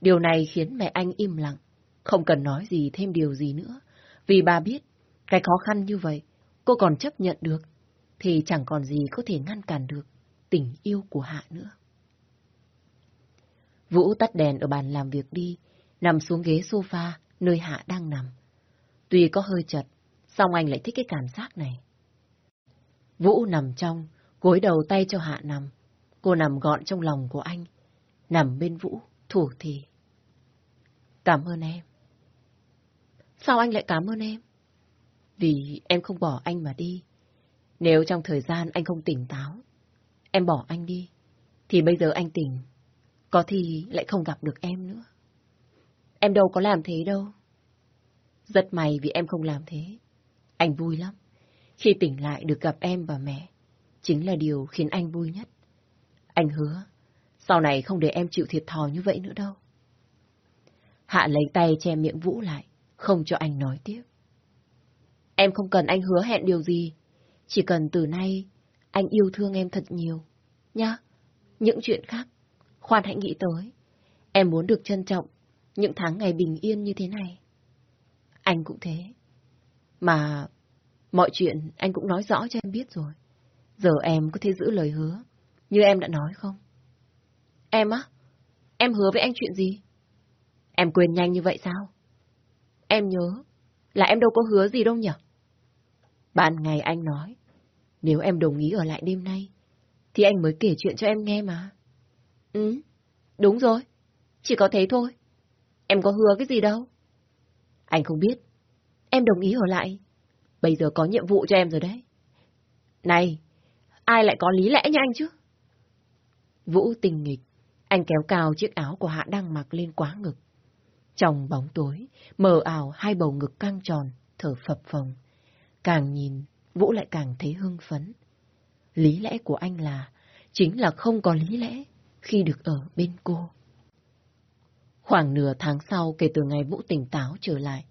Điều này khiến mẹ anh im lặng, không cần nói gì thêm điều gì nữa, vì bà biết cái khó khăn như vậy cô còn chấp nhận được, thì chẳng còn gì có thể ngăn cản được tình yêu của Hạ nữa. Vũ tắt đèn ở bàn làm việc đi, nằm xuống ghế sofa nơi Hạ đang nằm. Tuy có hơi chật, song anh lại thích cái cảm giác này. Vũ nằm trong, gối đầu tay cho Hạ nằm. Cô nằm gọn trong lòng của anh, nằm bên Vũ, thủ thì. Cảm ơn em. Sao anh lại cảm ơn em? Vì em không bỏ anh mà đi. Nếu trong thời gian anh không tỉnh táo, em bỏ anh đi, thì bây giờ anh tỉnh, có thì lại không gặp được em nữa. Em đâu có làm thế đâu. Rất may vì em không làm thế. Anh vui lắm. Khi tỉnh lại được gặp em và mẹ, chính là điều khiến anh vui nhất. Anh hứa, sau này không để em chịu thiệt thòi như vậy nữa đâu. Hạ lấy tay che miệng Vũ lại, không cho anh nói tiếp. Em không cần anh hứa hẹn điều gì, chỉ cần từ nay anh yêu thương em thật nhiều, nhá. Những chuyện khác, khoan hãy nghĩ tới. Em muốn được trân trọng những tháng ngày bình yên như thế này. Anh cũng thế. Mà mọi chuyện anh cũng nói rõ cho em biết rồi. Giờ em có thể giữ lời hứa, như em đã nói không? Em á? Em hứa với anh chuyện gì? Em quên nhanh như vậy sao? Em nhớ là em đâu có hứa gì đâu nhỉ? Ban ngày anh nói, nếu em đồng ý ở lại đêm nay, thì anh mới kể chuyện cho em nghe mà. Ừ, đúng rồi. Chỉ có thế thôi. Em có hứa cái gì đâu. Anh không biết. Em đồng ý ở lại. Bây giờ có nhiệm vụ cho em rồi đấy. Này, ai lại có lý lẽ như anh chứ? Vũ tình nghịch. Anh kéo cao chiếc áo của Hạ đang mặc lên quá ngực. Trong bóng tối, mờ ảo hai bầu ngực căng tròn, thở phập phồng. Càng nhìn, Vũ lại càng thấy hưng phấn. Lý lẽ của anh là, chính là không có lý lẽ khi được ở bên cô. Khoảng nửa tháng sau kể từ ngày Vũ tỉnh táo trở lại,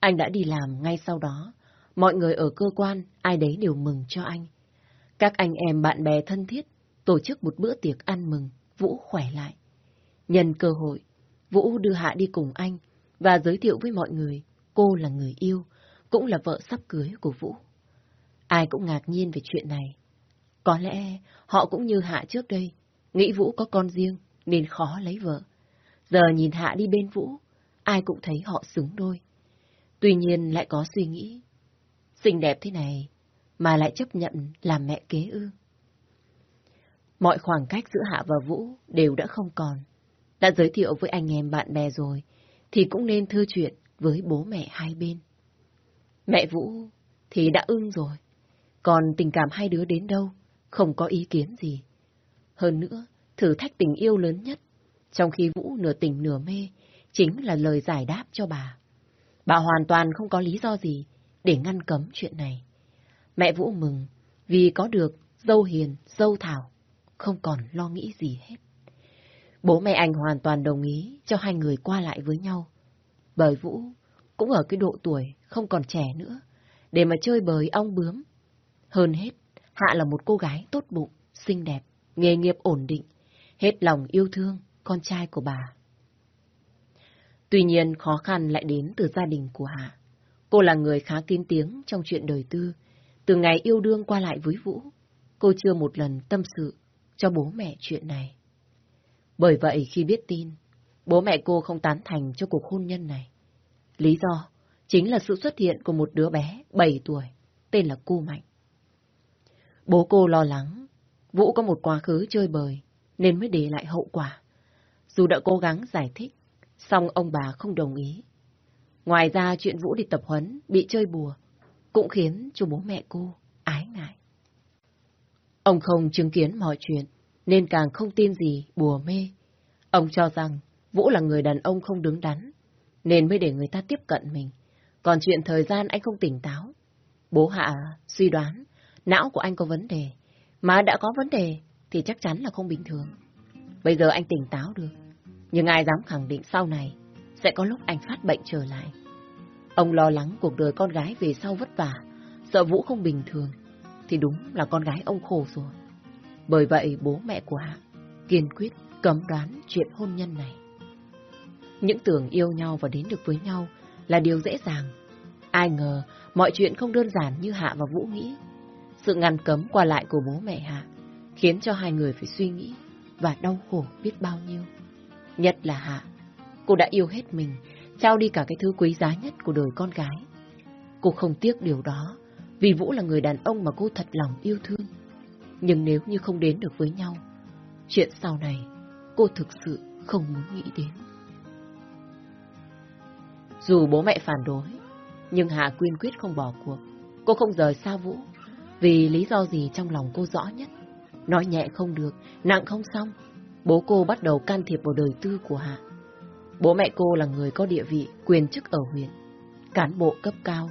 anh đã đi làm ngay sau đó. Mọi người ở cơ quan, ai đấy đều mừng cho anh. Các anh em bạn bè thân thiết tổ chức một bữa tiệc ăn mừng, Vũ khỏe lại. Nhân cơ hội, Vũ đưa Hạ đi cùng anh và giới thiệu với mọi người cô là người yêu, cũng là vợ sắp cưới của Vũ. Ai cũng ngạc nhiên về chuyện này. Có lẽ họ cũng như Hạ trước đây, nghĩ Vũ có con riêng nên khó lấy vợ. Giờ nhìn Hạ đi bên Vũ, ai cũng thấy họ xứng đôi. Tuy nhiên lại có suy nghĩ, xinh đẹp thế này mà lại chấp nhận làm mẹ kế ư. Mọi khoảng cách giữa Hạ và Vũ đều đã không còn. Đã giới thiệu với anh em bạn bè rồi, thì cũng nên thư chuyện với bố mẹ hai bên. Mẹ Vũ thì đã ưng rồi, còn tình cảm hai đứa đến đâu, không có ý kiến gì. Hơn nữa, thử thách tình yêu lớn nhất, trong khi Vũ nửa tình nửa mê, chính là lời giải đáp cho bà. Bà hoàn toàn không có lý do gì để ngăn cấm chuyện này. Mẹ Vũ mừng vì có được dâu hiền, dâu thảo, không còn lo nghĩ gì hết. Bố mẹ anh hoàn toàn đồng ý cho hai người qua lại với nhau. Bởi Vũ cũng ở cái độ tuổi không còn trẻ nữa, để mà chơi bời ong bướm. Hơn hết, Hạ là một cô gái tốt bụng, xinh đẹp, nghề nghiệp ổn định, hết lòng yêu thương con trai của bà. Tuy nhiên khó khăn lại đến từ gia đình của Hạ. Cô là người khá kín tiếng trong chuyện đời tư. Từ ngày yêu đương qua lại với Vũ, cô chưa một lần tâm sự cho bố mẹ chuyện này. Bởi vậy khi biết tin, bố mẹ cô không tán thành cho cuộc hôn nhân này. Lý do chính là sự xuất hiện của một đứa bé 7 tuổi, tên là Cô Mạnh. Bố cô lo lắng, Vũ có một quá khứ chơi bời, nên mới để lại hậu quả. Dù đã cố gắng giải thích, song ông bà không đồng ý. Ngoài ra chuyện Vũ đi tập huấn, bị chơi bùa, cũng khiến cho bố mẹ cô ái ngại. Ông không chứng kiến mọi chuyện, nên càng không tin gì bùa mê. Ông cho rằng Vũ là người đàn ông không đứng đắn, nên mới để người ta tiếp cận mình. Còn chuyện thời gian anh không tỉnh táo. Bố Hạ suy đoán, não của anh có vấn đề, mà đã có vấn đề thì chắc chắn là không bình thường. Bây giờ anh tỉnh táo được. Nhưng ai dám khẳng định sau này sẽ có lúc anh phát bệnh trở lại. Ông lo lắng cuộc đời con gái về sau vất vả, sợ Vũ không bình thường, thì đúng là con gái ông khổ rồi. Bởi vậy bố mẹ của Hạ kiên quyết cấm đoán chuyện hôn nhân này. Những tưởng yêu nhau và đến được với nhau là điều dễ dàng. Ai ngờ mọi chuyện không đơn giản như Hạ và Vũ nghĩ. Sự ngăn cấm qua lại của bố mẹ Hạ khiến cho hai người phải suy nghĩ và đau khổ biết bao nhiêu. Nhất là Hạ, cô đã yêu hết mình, trao đi cả cái thứ quý giá nhất của đời con gái. Cô không tiếc điều đó, vì Vũ là người đàn ông mà cô thật lòng yêu thương. Nhưng nếu như không đến được với nhau, chuyện sau này cô thực sự không muốn nghĩ đến. Dù bố mẹ phản đối, nhưng Hạ quyên quyết không bỏ cuộc. Cô không rời xa Vũ, vì lý do gì trong lòng cô rõ nhất. Nói nhẹ không được, nặng không xong. Bố cô bắt đầu can thiệp vào đời tư của Hạ. Bố mẹ cô là người có địa vị, quyền chức ở huyện, cán bộ cấp cao.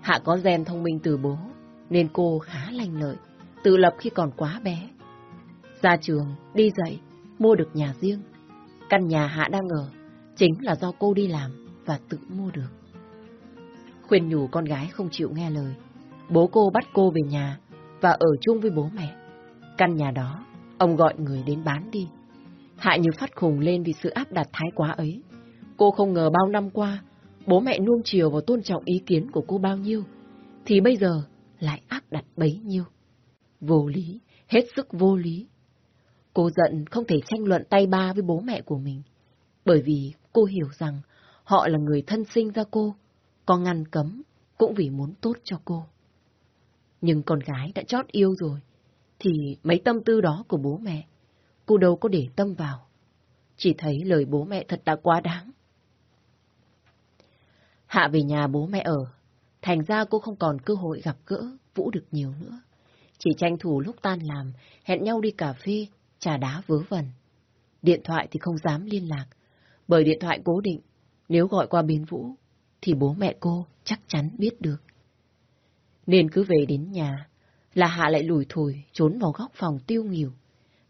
Hạ có gen thông minh từ bố, nên cô khá lành lợi, tự lập khi còn quá bé. Ra trường, đi dạy, mua được nhà riêng. Căn nhà Hạ đang ở chính là do cô đi làm và tự mua được. Khuyên nhủ con gái không chịu nghe lời, bố cô bắt cô về nhà và ở chung với bố mẹ. Căn nhà đó, ông gọi người đến bán đi. Hạ như phát khùng lên vì sự áp đặt thái quá ấy. Cô không ngờ bao năm qua, bố mẹ nuông chiều và tôn trọng ý kiến của cô bao nhiêu, thì bây giờ lại áp đặt bấy nhiêu. Vô lý, hết sức vô lý. Cô giận không thể tranh luận tay ba với bố mẹ của mình, bởi vì cô hiểu rằng họ là người thân sinh ra cô, có ngăn cấm cũng vì muốn tốt cho cô. Nhưng con gái đã chót yêu rồi, thì mấy tâm tư đó của bố mẹ, cô đâu có để tâm vào. Chỉ thấy lời bố mẹ thật đã quá đáng. Hạ về nhà bố mẹ ở, thành ra cô không còn cơ hội gặp gỡ Vũ được nhiều nữa. Chỉ tranh thủ lúc tan làm, hẹn nhau đi cà phê, trà đá vớ vẩn. Điện thoại thì không dám liên lạc, bởi điện thoại cố định, nếu gọi qua bến Vũ, thì bố mẹ cô chắc chắn biết được. Nên cứ về đến nhà, là Hạ lại lùi thủi trốn vào góc phòng tiêu nghỉu,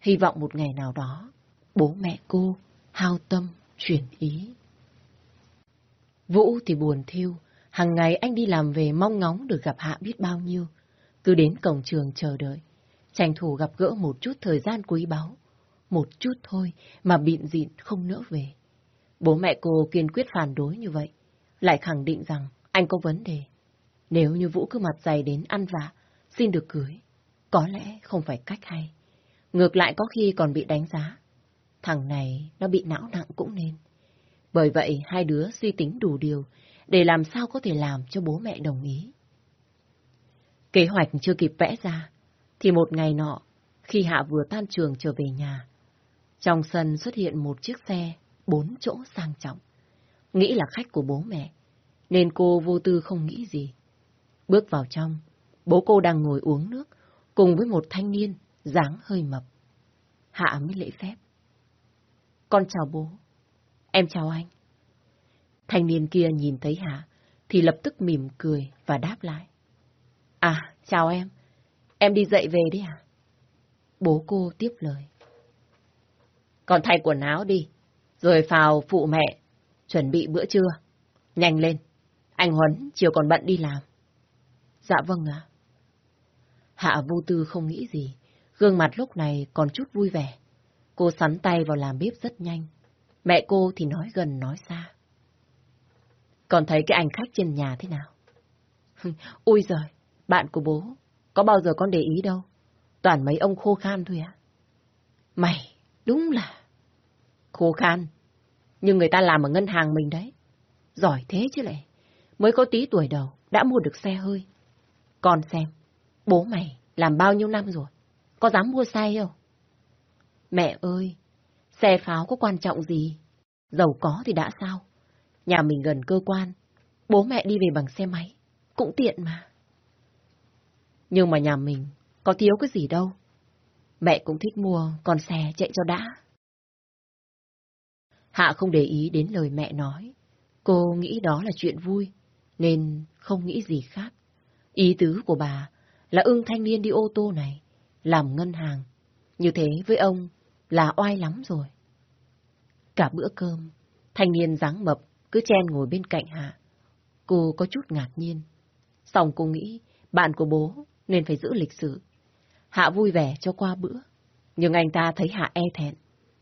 hy vọng một ngày nào đó, bố mẹ cô hao tâm chuyển ý. Vũ thì buồn thiêu, hàng ngày anh đi làm về mong ngóng được gặp Hạ biết bao nhiêu, cứ đến cổng trường chờ đợi, tranh thủ gặp gỡ một chút thời gian quý báu, một chút thôi mà bịn dịn không nỡ về. Bố mẹ cô kiên quyết phản đối như vậy, lại khẳng định rằng anh có vấn đề. Nếu như Vũ cứ mặt dày đến ăn vạ, xin được cưới, có lẽ không phải cách hay. Ngược lại có khi còn bị đánh giá. Thằng này nó bị não nặng cũng nên. Bởi vậy hai đứa suy tính đủ điều để làm sao có thể làm cho bố mẹ đồng ý. Kế hoạch chưa kịp vẽ ra, thì một ngày nọ, khi Hạ vừa tan trường trở về nhà, trong sân xuất hiện một chiếc xe bốn chỗ sang trọng. Nghĩ là khách của bố mẹ, nên cô vô tư không nghĩ gì. Bước vào trong, bố cô đang ngồi uống nước, cùng với một thanh niên, dáng hơi mập. Hạ mới lễ phép. Con chào bố. Em chào anh. Thanh niên kia nhìn thấy Hạ, thì lập tức mỉm cười và đáp lại. À, chào em. Em đi dậy về đi à? Bố cô tiếp lời. Con thay quần áo đi, rồi vào phụ mẹ, chuẩn bị bữa trưa. Nhanh lên, anh Huấn chiều còn bận đi làm. Dạ vâng ạ. Hạ vô tư không nghĩ gì, gương mặt lúc này còn chút vui vẻ. Cô sắn tay vào làm bếp rất nhanh. Mẹ cô thì nói gần nói xa. Còn thấy cái ảnh khách trên nhà thế nào? Ôi giời, bạn của bố, có bao giờ con để ý đâu. Toàn mấy ông khô khan thôi á. Mày, đúng là... Khô khan, nhưng người ta làm ở ngân hàng mình đấy. Giỏi thế chứ lại. Mới có tí tuổi đầu, đã mua được xe hơi. Con xem, bố mày làm bao nhiêu năm rồi, có dám mua xe không? Mẹ ơi, xe pháo có quan trọng gì? Giàu có thì đã sao? Nhà mình gần cơ quan, bố mẹ đi về bằng xe máy, cũng tiện mà. Nhưng mà nhà mình có thiếu cái gì đâu. Mẹ cũng thích mua con xe chạy cho đã. Hạ không để ý đến lời mẹ nói. Cô nghĩ đó là chuyện vui, nên không nghĩ gì khác. Ý tứ của bà là ưng thanh niên đi ô tô này, làm ngân hàng. Như thế với ông là oai lắm rồi. Cả bữa cơm, thanh niên dáng mập cứ chen ngồi bên cạnh Hạ. Cô có chút ngạc nhiên. Xong cô nghĩ bạn của bố nên phải giữ lịch sự. Hạ vui vẻ cho qua bữa. Nhưng anh ta thấy Hạ e thẹn,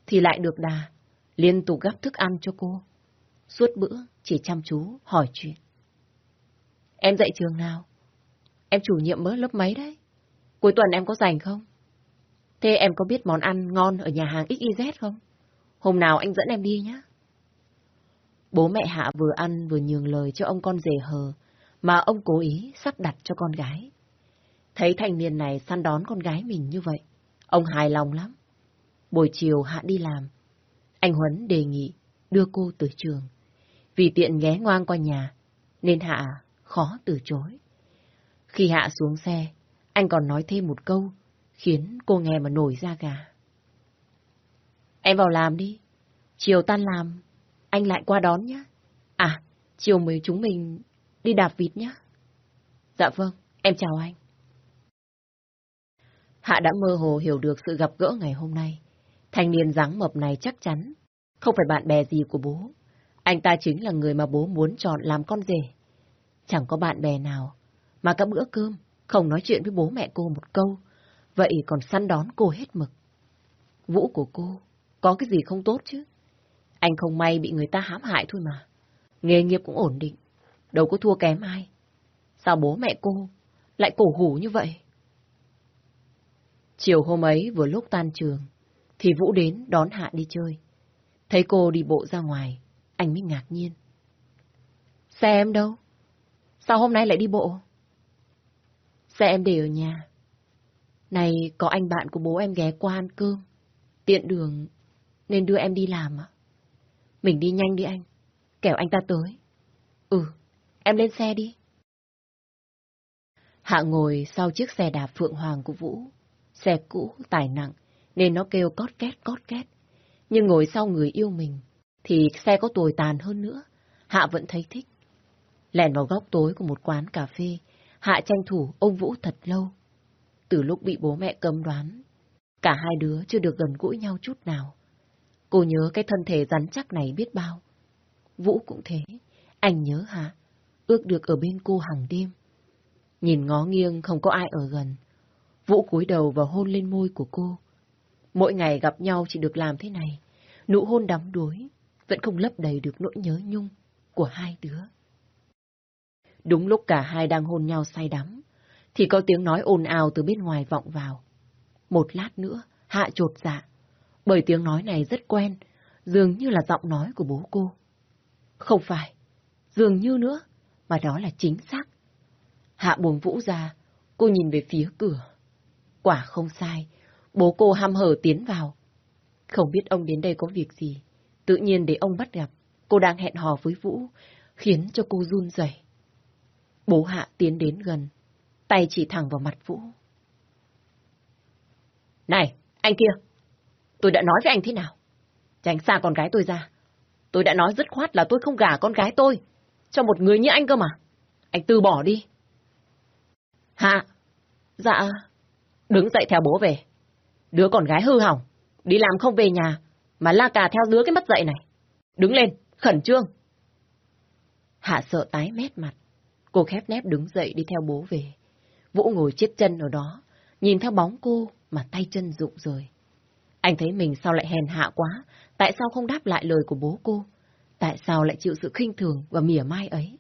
thì lại được đà, liên tục gắp thức ăn cho cô. Suốt bữa chỉ chăm chú hỏi chuyện. Em dạy trường nào? Em chủ nhiệm mới lớp mấy đấy? Cuối tuần em có rảnh không? Thế em có biết món ăn ngon ở nhà hàng XYZ không? Hôm nào anh dẫn em đi nhé. Bố mẹ Hạ vừa ăn vừa nhường lời cho ông con rể hờ, mà ông cố ý sắp đặt cho con gái. Thấy thanh niên này săn đón con gái mình như vậy, ông hài lòng lắm. Buổi chiều Hạ đi làm, anh Huấn đề nghị đưa cô từ trường. Vì tiện ghé ngoan qua nhà, nên Hạ khó từ chối. Khi Hạ xuống xe, anh còn nói thêm một câu, khiến cô nghe mà nổi da gà. Em vào làm đi. Chiều tan làm, anh lại qua đón nhé. À, chiều mới chúng mình đi đạp vịt nhé. Dạ vâng, em chào anh. Hạ đã mơ hồ hiểu được sự gặp gỡ ngày hôm nay. Thanh niên dáng mập này chắc chắn không phải bạn bè gì của bố. Anh ta chính là người mà bố muốn chọn làm con rể. Chẳng có bạn bè nào mà cả bữa cơm không nói chuyện với bố mẹ cô một câu, vậy còn săn đón cô hết mực. Vũ của cô có cái gì không tốt chứ? Anh không may bị người ta hãm hại thôi mà. Nghề nghiệp cũng ổn định, đâu có thua kém ai. Sao bố mẹ cô lại cổ hủ như vậy? Chiều hôm ấy vừa lúc tan trường, thì Vũ đến đón Hạ đi chơi. Thấy cô đi bộ ra ngoài, anh mới ngạc nhiên. Xe em đâu? Sao hôm nay lại đi bộ? Xe em để ở nhà. Này, có anh bạn của bố em ghé qua ăn cơm. Tiện đường, nên đưa em đi làm ạ. Mình đi nhanh đi anh, kẻo anh ta tới. Ừ, em lên xe đi. Hạ ngồi sau chiếc xe đạp Phượng Hoàng của Vũ. Xe cũ, tải nặng, nên nó kêu cót két cót két. Nhưng ngồi sau người yêu mình, thì xe có tồi tàn hơn nữa. Hạ vẫn thấy thích. Lèn vào góc tối của một quán cà phê, Hạ tranh thủ ôm Vũ thật lâu. Từ lúc bị bố mẹ cấm đoán, cả hai đứa chưa được gần gũi nhau chút nào. Cô nhớ cái thân thể rắn chắc này biết bao. Vũ cũng thế, anh nhớ hả? Ước được ở bên cô hàng đêm. Nhìn ngó nghiêng không có ai ở gần. Vũ cúi đầu và hôn lên môi của cô. Mỗi ngày gặp nhau chỉ được làm thế này. Nụ hôn đắm đuối, vẫn không lấp đầy được nỗi nhớ nhung của hai đứa. Đúng lúc cả hai đang hôn nhau say đắm, thì có tiếng nói ồn ào từ bên ngoài vọng vào. Một lát nữa, Hạ trột dạ, bởi tiếng nói này rất quen, dường như là giọng nói của bố cô. Không phải, dường như nữa, mà đó là chính xác. Hạ buồn vũ ra, cô nhìn về phía cửa. Quả không sai, bố cô ham hở tiến vào. Không biết ông đến đây có việc gì, tự nhiên để ông bắt gặp, cô đang hẹn hò với Vũ, khiến cho cô run rẩy. Bố Hạ tiến đến gần, tay chỉ thẳng vào mặt Vũ. Này, anh kia! Tôi đã nói với anh thế nào? Tránh xa con gái tôi ra. Tôi đã nói dứt khoát là tôi không gả con gái tôi. Cho một người như anh cơ mà. Anh từ bỏ đi. Hạ! Dạ... Đứng dậy theo bố về. Đứa con gái hư hỏng. Đi làm không về nhà. Mà la cà theo đứa cái mất dậy này. Đứng lên, khẩn trương. Hạ sợ tái mét mặt. Cô khép nép đứng dậy đi theo bố về. Vũ ngồi chết chân ở đó, nhìn theo bóng cô mà tay chân rụng rồi Anh thấy mình sao lại hèn hạ quá, tại sao không đáp lại lời của bố cô? Tại sao lại chịu sự khinh thường và mỉa mai ấy?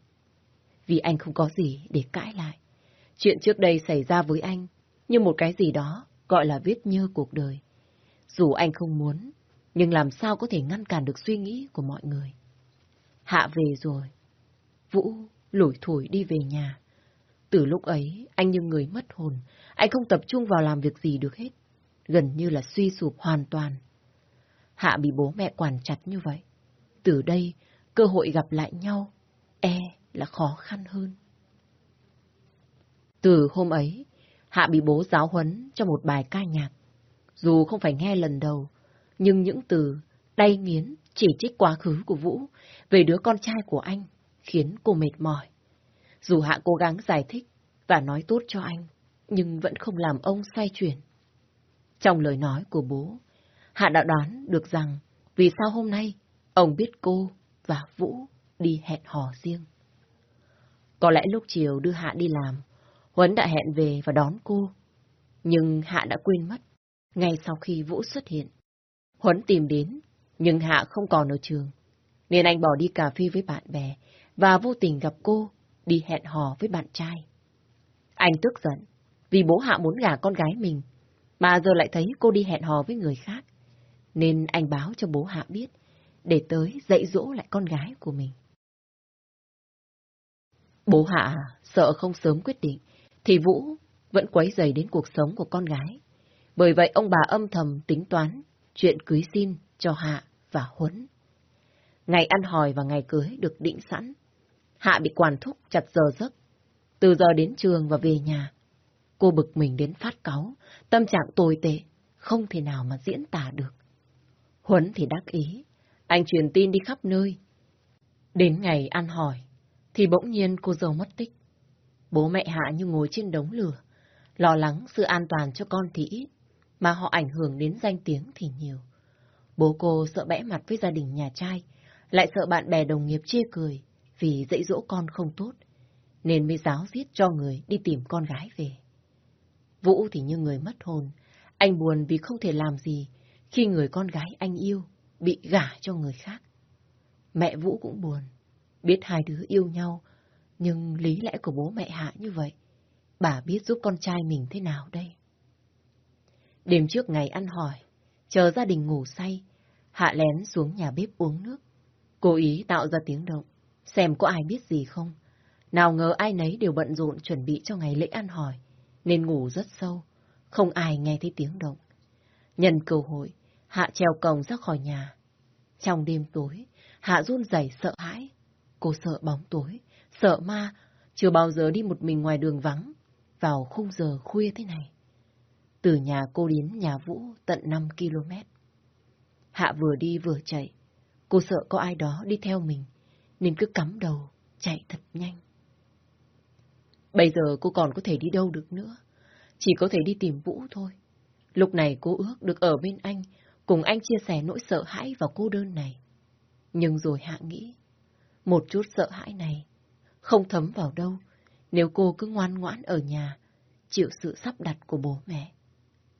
Vì anh không có gì để cãi lại. Chuyện trước đây xảy ra với anh, như một cái gì đó gọi là viết nhơ cuộc đời. Dù anh không muốn, nhưng làm sao có thể ngăn cản được suy nghĩ của mọi người. Hạ về rồi. Vũ lủi thủi đi về nhà. Từ lúc ấy, anh như người mất hồn, anh không tập trung vào làm việc gì được hết. Gần như là suy sụp hoàn toàn. Hạ bị bố mẹ quản chặt như vậy. Từ đây, cơ hội gặp lại nhau, e là khó khăn hơn. Từ hôm ấy, Hạ bị bố giáo huấn cho một bài ca nhạc. Dù không phải nghe lần đầu, nhưng những từ đay nghiến chỉ trích quá khứ của Vũ về đứa con trai của anh khiến cô mệt mỏi. Dù Hạ cố gắng giải thích và nói tốt cho anh, nhưng vẫn không làm ông say chuyển. Trong lời nói của bố, Hạ đã đoán được rằng vì sao hôm nay ông biết cô và Vũ đi hẹn hò riêng. Có lẽ lúc chiều đưa Hạ đi làm, Huấn đã hẹn về và đón cô. Nhưng Hạ đã quên mất, ngay sau khi Vũ xuất hiện. Huấn tìm đến, nhưng Hạ không còn ở trường. Nên anh bỏ đi cà phê với bạn bè và vô tình gặp cô đi hẹn hò với bạn trai. Anh tức giận vì bố Hạ muốn gả con gái mình, mà giờ lại thấy cô đi hẹn hò với người khác. Nên anh báo cho bố Hạ biết, để tới dạy dỗ lại con gái của mình. Bố Hạ sợ không sớm quyết định, thì Vũ vẫn quấy dày đến cuộc sống của con gái. Bởi vậy ông bà âm thầm tính toán chuyện cưới xin cho Hạ và Huấn. Ngày ăn hỏi và ngày cưới được định sẵn. Hạ bị quản thúc chặt giờ giấc. Từ giờ đến trường và về nhà, cô bực mình đến phát cáu, tâm trạng tồi tệ, không thể nào mà diễn tả được. Huấn thì đắc ý, anh truyền tin đi khắp nơi. Đến ngày ăn hỏi, thì bỗng nhiên cô dâu mất tích. Bố mẹ Hạ như ngồi trên đống lửa, lo lắng sự an toàn cho con thì ít, mà họ ảnh hưởng đến danh tiếng thì nhiều. Bố cô sợ bẽ mặt với gia đình nhà trai, lại sợ bạn bè đồng nghiệp chê cười vì dạy dỗ con không tốt, nên mới giáo giết cho người đi tìm con gái về. Vũ thì như người mất hồn, anh buồn vì không thể làm gì khi người con gái anh yêu bị gả cho người khác. Mẹ Vũ cũng buồn, biết hai đứa yêu nhau, nhưng lý lẽ của bố mẹ Hạ như vậy, bà biết giúp con trai mình thế nào đây? Đêm trước ngày ăn hỏi, chờ gia đình ngủ say, Hạ lén xuống nhà bếp uống nước. Cố ý tạo ra tiếng động, xem có ai biết gì không. Nào ngờ ai nấy đều bận rộn chuẩn bị cho ngày lễ ăn hỏi, nên ngủ rất sâu, không ai nghe thấy tiếng động. Nhân cơ hội, Hạ treo cổng ra khỏi nhà. Trong đêm tối, Hạ run rẩy sợ hãi. Cô sợ bóng tối, sợ ma, chưa bao giờ đi một mình ngoài đường vắng, vào khung giờ khuya thế này. Từ nhà cô đến nhà Vũ tận 5 km. Hạ vừa đi vừa chạy. Cô sợ có ai đó đi theo mình, nên cứ cắm đầu, chạy thật nhanh. Bây giờ cô còn có thể đi đâu được nữa. Chỉ có thể đi tìm Vũ thôi. Lúc này cô ước được ở bên anh, cùng anh chia sẻ nỗi sợ hãi và cô đơn này. Nhưng rồi Hạ nghĩ, một chút sợ hãi này không thấm vào đâu nếu cô cứ ngoan ngoãn ở nhà, chịu sự sắp đặt của bố mẹ.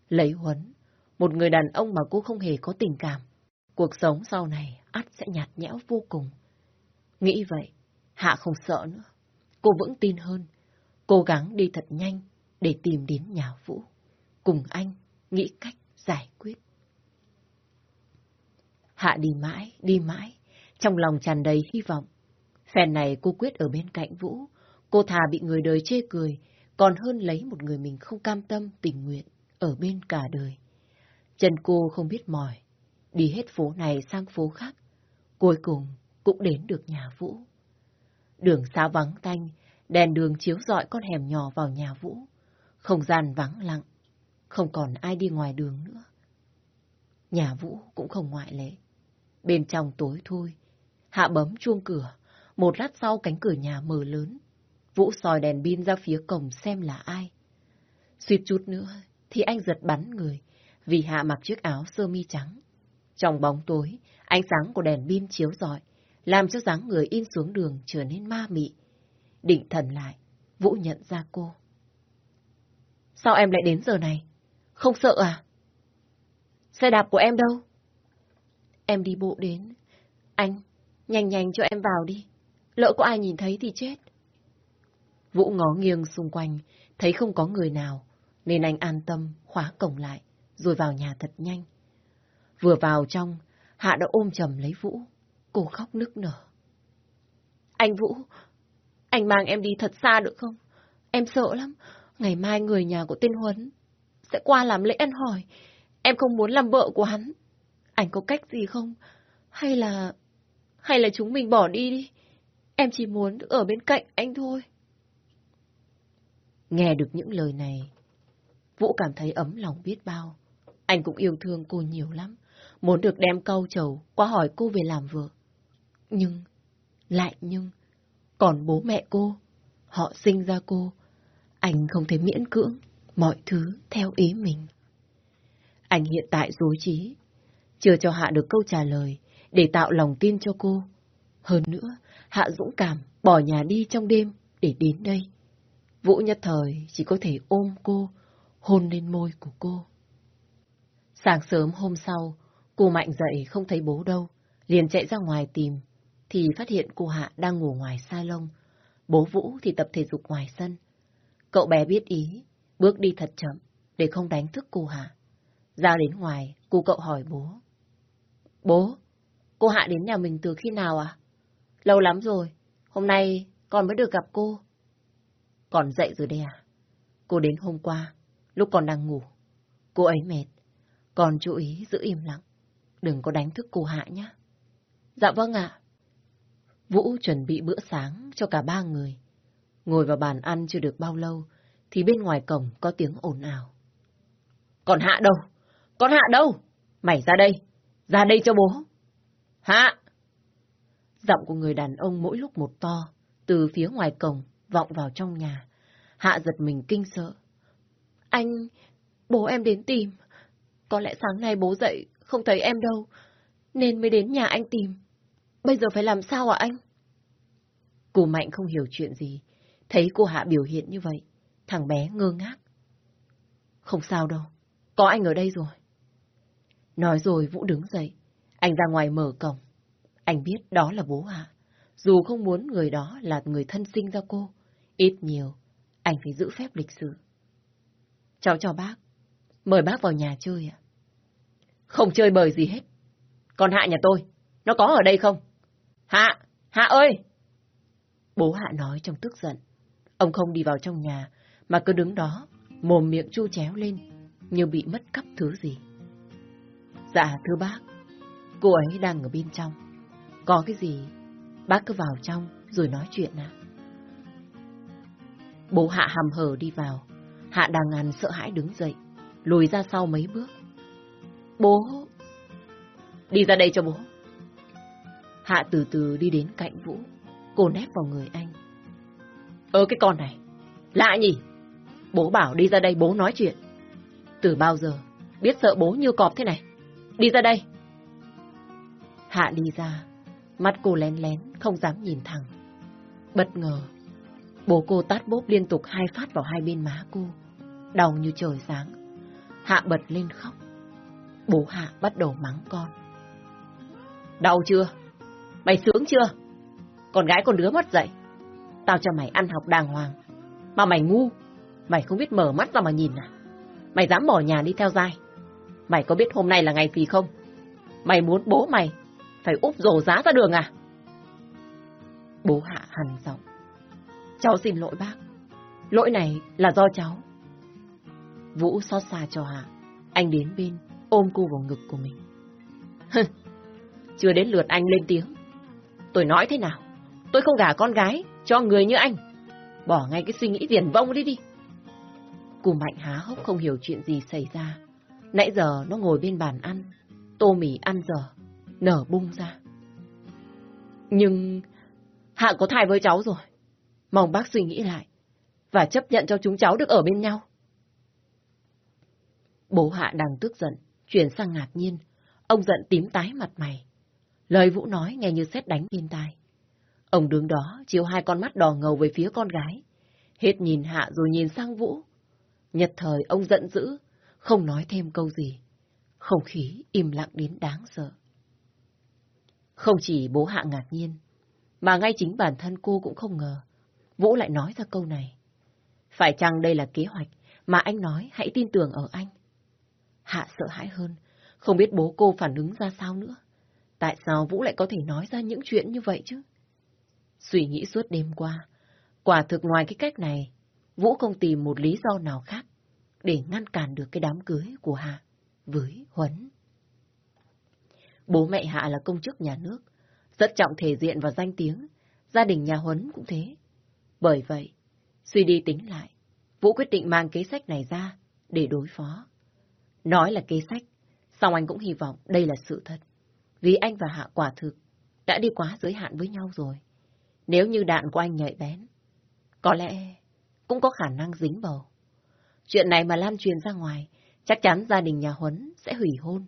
Lấy Huấn, một người đàn ông mà cô không hề có tình cảm, cuộc sống sau này ắt sẽ nhạt nhẽo vô cùng. Nghĩ vậy, Hạ không sợ nữa. Cô vững tin hơn, cố gắng đi thật nhanh để tìm đến nhà Vũ. Cùng anh nghĩ cách giải quyết. Hạ đi mãi, đi mãi, trong lòng tràn đầy hy vọng. Phèn này cô quyết ở bên cạnh Vũ, cô thà bị người đời chê cười, còn hơn lấy một người mình không cam tâm, tình nguyện, ở bên cả đời. Chân cô không biết mỏi, đi hết phố này sang phố khác, cuối cùng cũng đến được nhà Vũ. Đường xa vắng tanh, đèn đường chiếu rọi con hẻm nhỏ vào nhà Vũ. Không gian vắng lặng, không còn ai đi ngoài đường nữa. Nhà Vũ cũng không ngoại lệ. Bên trong tối thui, Hạ bấm chuông cửa, một lát sau cánh cửa nhà mở lớn. Vũ soi đèn pin ra phía cổng xem là ai. Suýt chút nữa thì anh giật bắn người vì Hạ mặc chiếc áo sơ mi trắng. Trong bóng tối, ánh sáng của đèn pin chiếu rọi, làm cho dáng người in xuống đường trở nên ma mị. Định thần lại, Vũ nhận ra cô. Sao em lại đến giờ này? Không sợ à? Xe đạp của em đâu? Em đi bộ đến. Anh, nhanh nhanh cho em vào đi. Lỡ có ai nhìn thấy thì chết. Vũ ngó nghiêng xung quanh, thấy không có người nào, nên anh an tâm khóa cổng lại, rồi vào nhà thật nhanh. Vừa vào trong, Hạ đã ôm chầm lấy Vũ. Cô khóc nức nở. Anh Vũ, anh mang em đi thật xa được không? Em sợ lắm. Ngày mai người nhà của tên Huấn sẽ qua làm lễ ăn hỏi. Em không muốn làm vợ của hắn. Anh có cách gì không? Hay là... Hay là chúng mình bỏ đi đi? Em chỉ muốn ở bên cạnh anh thôi. Nghe được những lời này, Vũ cảm thấy ấm lòng biết bao. Anh cũng yêu thương cô nhiều lắm, muốn được đem câu chầu qua hỏi cô về làm vợ. Nhưng, lại nhưng, còn bố mẹ cô, họ sinh ra cô, anh không thể miễn cưỡng mọi thứ theo ý mình. Anh hiện tại dối trí, chưa cho Hạ được câu trả lời để tạo lòng tin cho cô. Hơn nữa, Hạ dũng cảm bỏ nhà đi trong đêm để đến đây. Vũ nhất thời chỉ có thể ôm cô, hôn lên môi của cô. Sáng sớm hôm sau, cô Mạnh dậy không thấy bố đâu, liền chạy ra ngoài tìm, thì phát hiện cô Hạ đang ngủ ngoài salon. Bố Vũ thì tập thể dục ngoài sân. Cậu bé biết ý, bước đi thật chậm, để không đánh thức cô Hạ. Ra đến ngoài, cô cậu hỏi bố. Bố, cô Hạ đến nhà mình từ khi nào à? Lâu lắm rồi, hôm nay con mới được gặp cô. Còn dậy rồi đây à? Cô đến hôm qua, lúc còn đang ngủ. Cô ấy mệt, còn chú ý giữ im lặng. Đừng có đánh thức cô Hạ nhé. Dạ vâng ạ. Vũ chuẩn bị bữa sáng cho cả ba người. Ngồi vào bàn ăn chưa được bao lâu, thì bên ngoài cổng có tiếng ồn ào. Còn Hạ đâu? Con Hạ đâu? Mày ra đây! Ra đây cho bố! Hạ! Giọng của người đàn ông mỗi lúc một to, từ phía ngoài cổng, vọng vào trong nhà. Hạ giật mình kinh sợ. Anh, bố em đến tìm. Có lẽ sáng nay bố dậy, không thấy em đâu, nên mới đến nhà anh tìm. Bây giờ phải làm sao ạ anh? Cô Mạnh không hiểu chuyện gì, thấy cô Hạ biểu hiện như vậy, thằng bé ngơ ngác. Không sao đâu, có anh ở đây rồi. Nói rồi Vũ đứng dậy, anh ra ngoài mở cổng. Anh biết đó là bố Hạ. Dù không muốn người đó là người thân sinh ra cô, ít nhiều, anh phải giữ phép lịch sự. Cháu chào bác, mời bác vào nhà chơi ạ. Không chơi bời gì hết. Còn Hạ nhà tôi, nó có ở đây không? Hạ! Hạ ơi! Bố Hạ nói trong tức giận. Ông không đi vào trong nhà, mà cứ đứng đó, mồm miệng chu chéo lên, như bị mất cắp thứ gì. Dạ, thưa bác, cô ấy đang ở bên trong. Có cái gì, bác cứ vào trong rồi nói chuyện ạ. Bố Hạ hầm hờ đi vào. Hạ đang ngàn sợ hãi đứng dậy, lùi ra sau mấy bước. Bố! Đi ra đây cho bố. Hạ từ từ đi đến cạnh Vũ, cô nép vào người anh. Ơ cái con này, lạ nhỉ? Bố bảo đi ra đây bố nói chuyện. Từ bao giờ, biết sợ bố như cọp thế này? Đi ra đây! Hạ đi ra, mắt cô lén lén, không dám nhìn thẳng. Bất ngờ, bố cô tát bốp liên tục hai phát vào hai bên má cô, đau như trời sáng. Hạ bật lên khóc. Bố Hạ bắt đầu mắng con. Đau chưa? Mày sướng chưa? Con gái con đứa mất dậy. Tao cho mày ăn học đàng hoàng. Mà mày ngu. Mày không biết mở mắt ra mà nhìn à? Mày dám bỏ nhà đi theo dai. Mày có biết hôm nay là ngày gì không? Mày muốn bố mày phải úp rổ giá ra đường à? Bố hạ hằn giọng. Cháu xin lỗi bác. Lỗi này là do cháu. Vũ xót xa cho Hạ. Anh đến bên, ôm cô vào ngực của mình. Chưa đến lượt anh lên tiếng. Tôi nói thế nào? Tôi không gả con gái cho người như anh. Bỏ ngay cái suy nghĩ viển vông đi đi. Cù Mạnh há hốc không hiểu chuyện gì xảy ra. Nãy giờ nó ngồi bên bàn ăn, tô mì ăn giờ, nở bung ra. Nhưng Hạ có thai với cháu rồi. Mong bác suy nghĩ lại và chấp nhận cho chúng cháu được ở bên nhau. Bố Hạ đang tức giận, chuyển sang ngạc nhiên. Ông giận tím tái mặt mày. Lời Vũ nói nghe như xét đánh bên tai. Ông đứng đó, chiếu hai con mắt đỏ ngầu về phía con gái. Hết nhìn Hạ rồi nhìn sang Vũ. Nhật thời ông giận dữ, không nói thêm câu gì. Không khí im lặng đến đáng sợ. Không chỉ bố Hạ ngạc nhiên, mà ngay chính bản thân cô cũng không ngờ. Vũ lại nói ra câu này. Phải chăng đây là kế hoạch mà anh nói hãy tin tưởng ở anh? Hạ sợ hãi hơn, không biết bố cô phản ứng ra sao nữa. Tại sao Vũ lại có thể nói ra những chuyện như vậy chứ? Suy nghĩ suốt đêm qua, quả thực ngoài cái cách này, Vũ không tìm một lý do nào khác để ngăn cản được cái đám cưới của Hạ với Huấn. Bố mẹ Hạ là công chức nhà nước, rất trọng thể diện và danh tiếng, gia đình nhà Huấn cũng thế. Bởi vậy, suy đi tính lại, Vũ quyết định mang kế sách này ra để đối phó. Nói là kế sách, song anh cũng hy vọng đây là sự thật. Vì anh và Hạ quả thực đã đi quá giới hạn với nhau rồi. Nếu như đạn của anh nhạy bén, có lẽ cũng có khả năng dính bầu. Chuyện này mà lan truyền ra ngoài, chắc chắn gia đình nhà Huấn sẽ hủy hôn.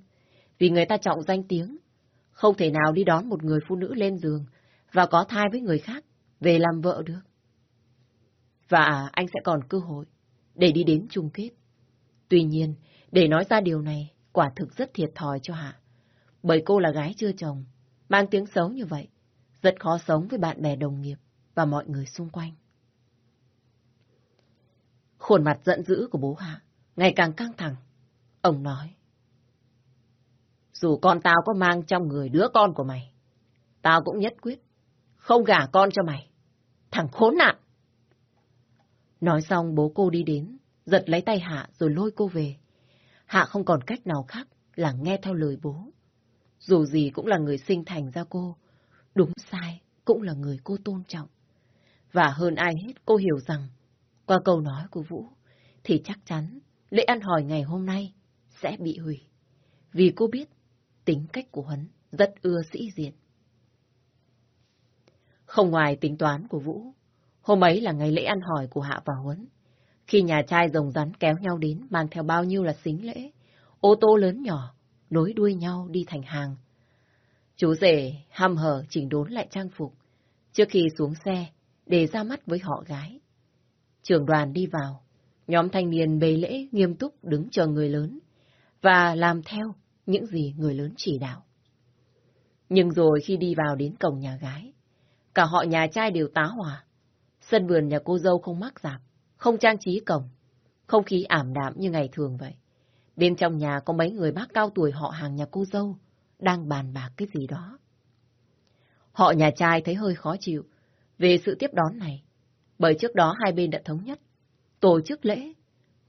Vì người ta trọng danh tiếng, không thể nào đi đón một người phụ nữ lên giường và có thai với người khác về làm vợ được. Và anh sẽ còn cơ hội để đi đến chung kết. Tuy nhiên, để nói ra điều này, quả thực rất thiệt thòi cho Hạ. Bởi cô là gái chưa chồng, mang tiếng xấu như vậy, rất khó sống với bạn bè đồng nghiệp và mọi người xung quanh. Khuôn mặt giận dữ của bố Hạ ngày càng căng thẳng. Ông nói, Dù con tao có mang trong người đứa con của mày, tao cũng nhất quyết, không gả con cho mày. Thằng khốn nạn! Nói xong bố cô đi đến, giật lấy tay Hạ rồi lôi cô về. Hạ không còn cách nào khác là nghe theo lời bố. Dù gì cũng là người sinh thành ra cô, đúng sai cũng là người cô tôn trọng. Và hơn ai hết cô hiểu rằng, qua câu nói của Vũ, thì chắc chắn lễ ăn hỏi ngày hôm nay sẽ bị hủy. Vì cô biết tính cách của Huấn rất ưa sĩ diện. Không ngoài tính toán của Vũ, hôm ấy là ngày lễ ăn hỏi của Hạ và Huấn. Khi nhà trai rồng rắn kéo nhau đến mang theo bao nhiêu là xính lễ, ô tô lớn nhỏ, nối đuôi nhau đi thành hàng. Chú rể hăm hở chỉnh đốn lại trang phục, trước khi xuống xe để ra mắt với họ gái. Trưởng đoàn đi vào, nhóm thanh niên bề lễ nghiêm túc đứng chờ người lớn và làm theo những gì người lớn chỉ đạo. Nhưng rồi khi đi vào đến cổng nhà gái, cả họ nhà trai đều tá hỏa. Sân vườn nhà cô dâu không mắc dạp, không trang trí cổng, không khí ảm đạm như ngày thường vậy. Bên trong nhà có mấy người bác cao tuổi họ hàng nhà cô dâu, đang bàn bạc cái gì đó. Họ nhà trai thấy hơi khó chịu về sự tiếp đón này, bởi trước đó hai bên đã thống nhất tổ chức lễ,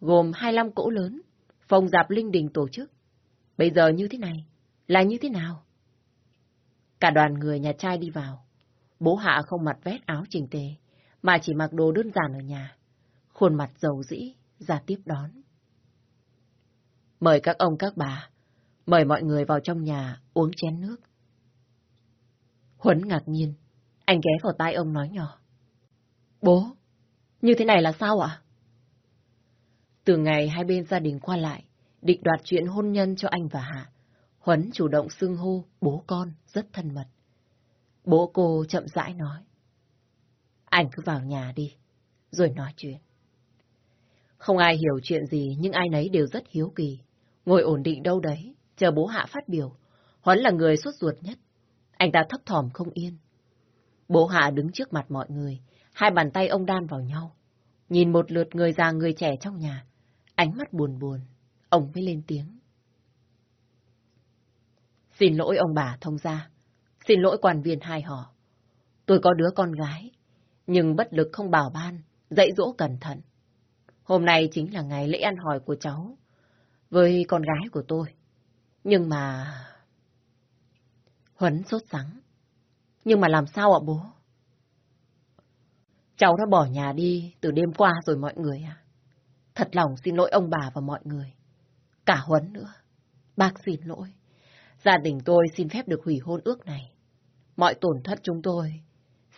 gồm 25 cỗ lớn, phòng dạp linh đình tổ chức. Bây giờ như thế này, là như thế nào? Cả đoàn người nhà trai đi vào. Bố Hạ không mặc vét áo chỉnh tề, mà chỉ mặc đồ đơn giản ở nhà. Khuôn mặt dầu dĩ, ra tiếp đón. Mời các ông các bà, mời mọi người vào trong nhà uống chén nước. Huấn ngạc nhiên, anh ghé vào tai ông nói nhỏ. Bố, như thế này là sao ạ? Từ ngày hai bên gia đình qua lại, định đoạt chuyện hôn nhân cho anh và Hạ, Huấn chủ động xưng hô bố con rất thân mật. Bố cô chậm rãi nói. Anh cứ vào nhà đi, rồi nói chuyện. Không ai hiểu chuyện gì nhưng ai nấy đều rất hiếu kỳ. Ngồi ổn định đâu đấy, chờ bố Hạ phát biểu. Huấn là người suốt ruột nhất. Anh ta thấp thỏm không yên. Bố Hạ đứng trước mặt mọi người, hai bàn tay ông đan vào nhau. Nhìn một lượt người già người trẻ trong nhà, ánh mắt buồn buồn, ông mới lên tiếng. Xin lỗi ông bà thông gia, xin lỗi quan viên hai họ. Tôi có đứa con gái, nhưng bất lực không bảo ban, dạy dỗ cẩn thận. Hôm nay chính là ngày lễ ăn hỏi của cháu, với con gái của tôi. Nhưng mà... Huấn sốt sắng. Nhưng mà làm sao ạ, bố? Cháu đã bỏ nhà đi từ đêm qua rồi mọi người à. Thật lòng xin lỗi ông bà và mọi người. Cả Huấn nữa. Bác xin lỗi. Gia đình tôi xin phép được hủy hôn ước này. Mọi tổn thất chúng tôi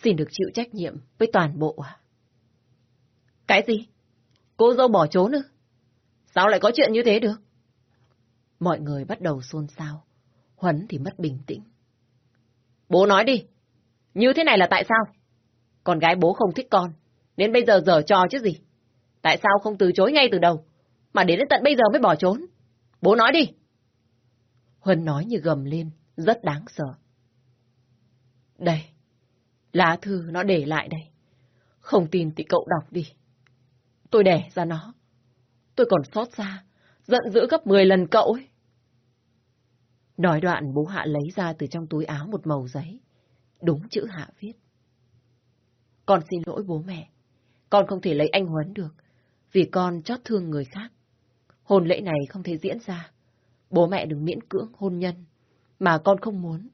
xin được chịu trách nhiệm với toàn bộ à? Cái gì? Cô dâu bỏ trốn ư? Sao lại có chuyện như thế được? Mọi người bắt đầu xôn xao. Huấn thì mất bình tĩnh. Bố nói đi. Như thế này là tại sao? Con gái bố không thích con. Đến bây giờ dở trò chứ gì? Tại sao không từ chối ngay từ đầu? Mà đến tận bây giờ mới bỏ trốn? Bố nói đi. Huân nói như gầm lên, rất đáng sợ. Đây, lá thư nó để lại đây. Không tin thì cậu đọc đi. Tôi đẻ ra nó. Tôi còn xót xa, giận dữ gấp 10 lần cậu ấy. Nói đoạn bố Hạ lấy ra từ trong túi áo một màu giấy. Đúng chữ Hạ viết. Con xin lỗi bố mẹ. Con không thể lấy anh Huấn được vì con chót thương người khác. Hôn lễ này không thể diễn ra. Bố mẹ đừng miễn cưỡng hôn nhân, mà con không muốn.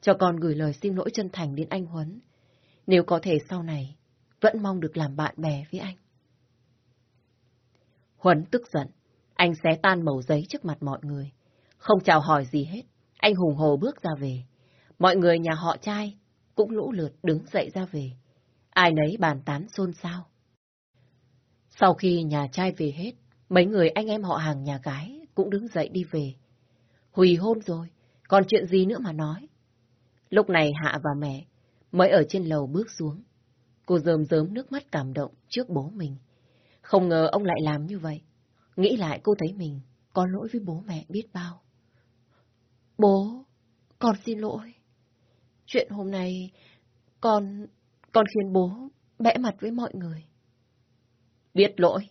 Cho con gửi lời xin lỗi chân thành đến anh Huấn. Nếu có thể sau này, vẫn mong được làm bạn bè với anh. Huấn tức giận, anh xé tan màu giấy trước mặt mọi người. Không chào hỏi gì hết, anh hùng hồ bước ra về. Mọi người nhà họ trai cũng lũ lượt đứng dậy ra về. Ai nấy bàn tán xôn xao. Sau khi nhà trai về hết, mấy người anh em họ hàng nhà gái cũng đứng dậy đi về. hùi hôn rồi, còn chuyện gì nữa mà nói. Lúc này Hạ và mẹ mới ở trên lầu bước xuống. Cô rơm rớm nước mắt cảm động trước bố mình. Không ngờ ông lại làm như vậy. Nghĩ lại cô thấy mình có lỗi với bố mẹ biết bao. Bố, con xin lỗi. Chuyện hôm nay, con, con khiến bố bẽ mặt với mọi người. Biết lỗi,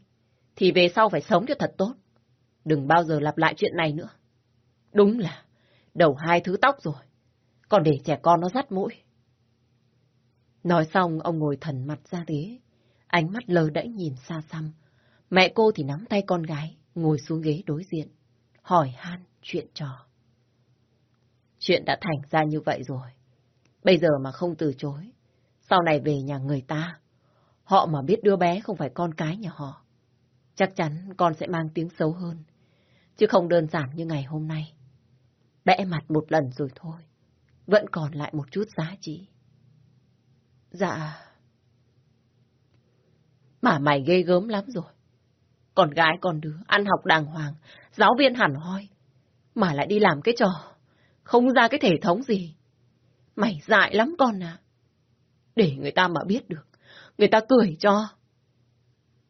thì về sau phải sống cho thật tốt. Đừng bao giờ lặp lại chuyện này nữa. Đúng là đầu hai thứ tóc rồi. Còn để trẻ con nó dắt mũi. Nói xong, ông ngồi thần mặt ra ghế. Ánh mắt lờ đẫy nhìn xa xăm. Mẹ cô thì nắm tay con gái, ngồi xuống ghế đối diện. Hỏi han chuyện trò. Chuyện đã thành ra như vậy rồi. Bây giờ mà không từ chối. Sau này về nhà người ta. Họ mà biết đứa bé không phải con cái nhà họ. Chắc chắn con sẽ mang tiếng xấu hơn. Chứ không đơn giản như ngày hôm nay. Bẽ mặt một lần rồi thôi. Vẫn còn lại một chút giá trị. Dạ. Mà mày ghê gớm lắm rồi còn gái còn đứa, ăn học đàng hoàng, giáo viên hẳn hoi. Mà lại đi làm cái trò, không ra cái thể thống gì. Mày dại lắm con à. Để người ta mà biết được, người ta cười cho.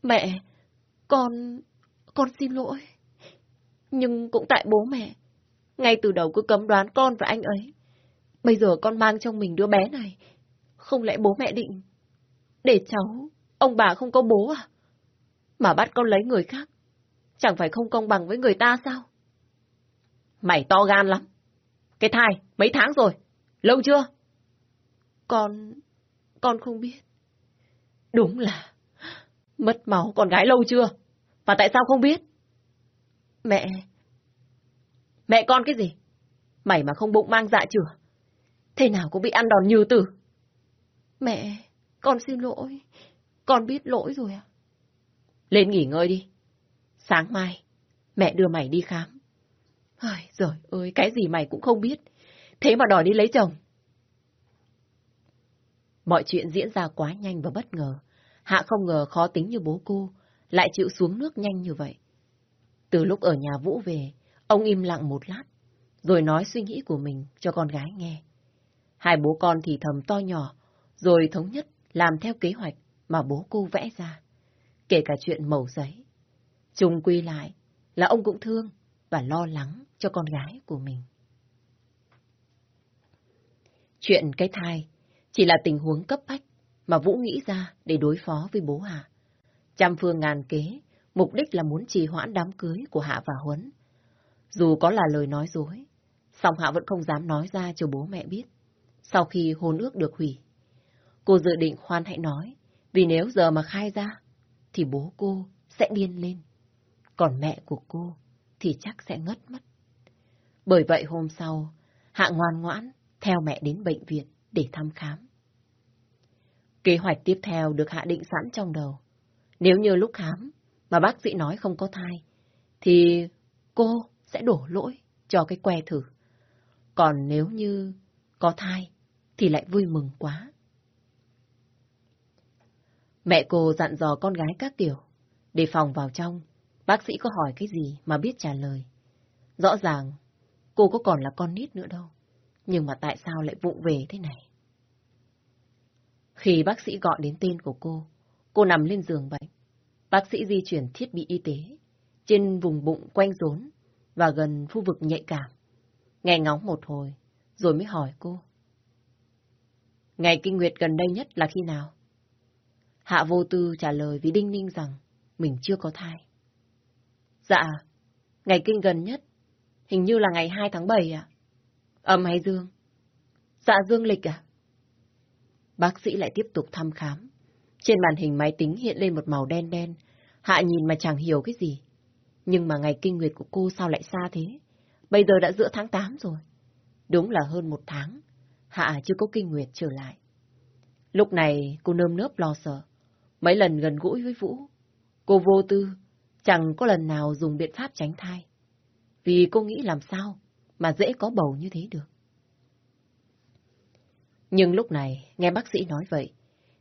Mẹ, con... con xin lỗi. Nhưng cũng tại bố mẹ, ngay từ đầu cứ cấm đoán con và anh ấy. Bây giờ con mang trong mình đứa bé này, không lẽ bố mẹ định để cháu, ông bà không có bố à? Mà bắt con lấy người khác, chẳng phải không công bằng với người ta sao? Mày to gan lắm. Cái thai, mấy tháng rồi? Lâu chưa? Con... con không biết. Đúng là... Mất máu con gái lâu chưa? Và tại sao không biết? Mẹ... Mẹ con cái gì? Mày mà không bụng mang dạ chửa. Thế nào cũng bị ăn đòn như tử. Mẹ, con xin lỗi. Con biết lỗi rồi à? Lên nghỉ ngơi đi. Sáng mai, mẹ đưa mày đi khám. Ôi, giời ơi, cái gì mày cũng không biết. Thế mà đòi đi lấy chồng. Mọi chuyện diễn ra quá nhanh và bất ngờ. Hạ không ngờ khó tính như bố cô, lại chịu xuống nước nhanh như vậy. Từ lúc ở nhà Vũ về, ông im lặng một lát, rồi nói suy nghĩ của mình cho con gái nghe. Hai bố con thì thầm to nhỏ, rồi thống nhất làm theo kế hoạch mà bố cô vẽ ra, kể cả chuyện mẩu giấy. Chung quy lại là ông cũng thương và lo lắng cho con gái của mình. Chuyện cái thai chỉ là tình huống cấp bách mà Vũ nghĩ ra để đối phó với bố Hạ. Trăm phương ngàn kế, mục đích là muốn trì hoãn đám cưới của Hạ và Huấn. Dù có là lời nói dối, song Hạ vẫn không dám nói ra cho bố mẹ biết. Sau khi hôn ước được hủy, cô dự định khoan hãy nói, vì nếu giờ mà khai ra, thì bố cô sẽ điên lên. Còn mẹ của cô thì chắc sẽ ngất mất. Bởi vậy hôm sau, Hạ ngoan ngoãn theo mẹ đến bệnh viện để thăm khám. Kế hoạch tiếp theo được hạ định sẵn trong đầu. Nếu như lúc khám mà bác sĩ nói không có thai, thì cô sẽ đổ lỗi cho cái que thử. Còn nếu như có thai, thì lại vui mừng quá. Mẹ cô dặn dò con gái các kiểu, để phòng vào trong, bác sĩ có hỏi cái gì mà biết trả lời. Rõ ràng, cô có còn là con nít nữa đâu, nhưng mà tại sao lại vụng về thế này? Khi bác sĩ gọi đến tên của cô, cô nằm lên giường bệnh. Bác sĩ di chuyển thiết bị y tế trên vùng bụng quanh rốn và gần khu vực nhạy cảm. Nghe ngóng một hồi, rồi mới hỏi cô. Ngày kinh nguyệt gần đây nhất là khi nào? Hạ vô tư trả lời với Đinh Ninh rằng mình chưa có thai. Dạ, ngày kinh gần nhất, hình như là ngày 2 tháng 7 ạ. Âm hay dương? Dạ dương lịch à? Bác sĩ lại tiếp tục thăm khám. Trên màn hình máy tính hiện lên một màu đen đen. Hạ nhìn mà chẳng hiểu cái gì. Nhưng mà ngày kinh nguyệt của cô sao lại xa thế? Bây giờ đã giữa tháng 8 rồi. Đúng là hơn một tháng. Hạ chưa có kinh nguyệt trở lại. Lúc này cô nơm nớp lo sợ. Mấy lần gần gũi với Vũ. Cô vô tư, chẳng có lần nào dùng biện pháp tránh thai. Vì cô nghĩ làm sao mà dễ có bầu như thế được. Nhưng lúc này, nghe bác sĩ nói vậy,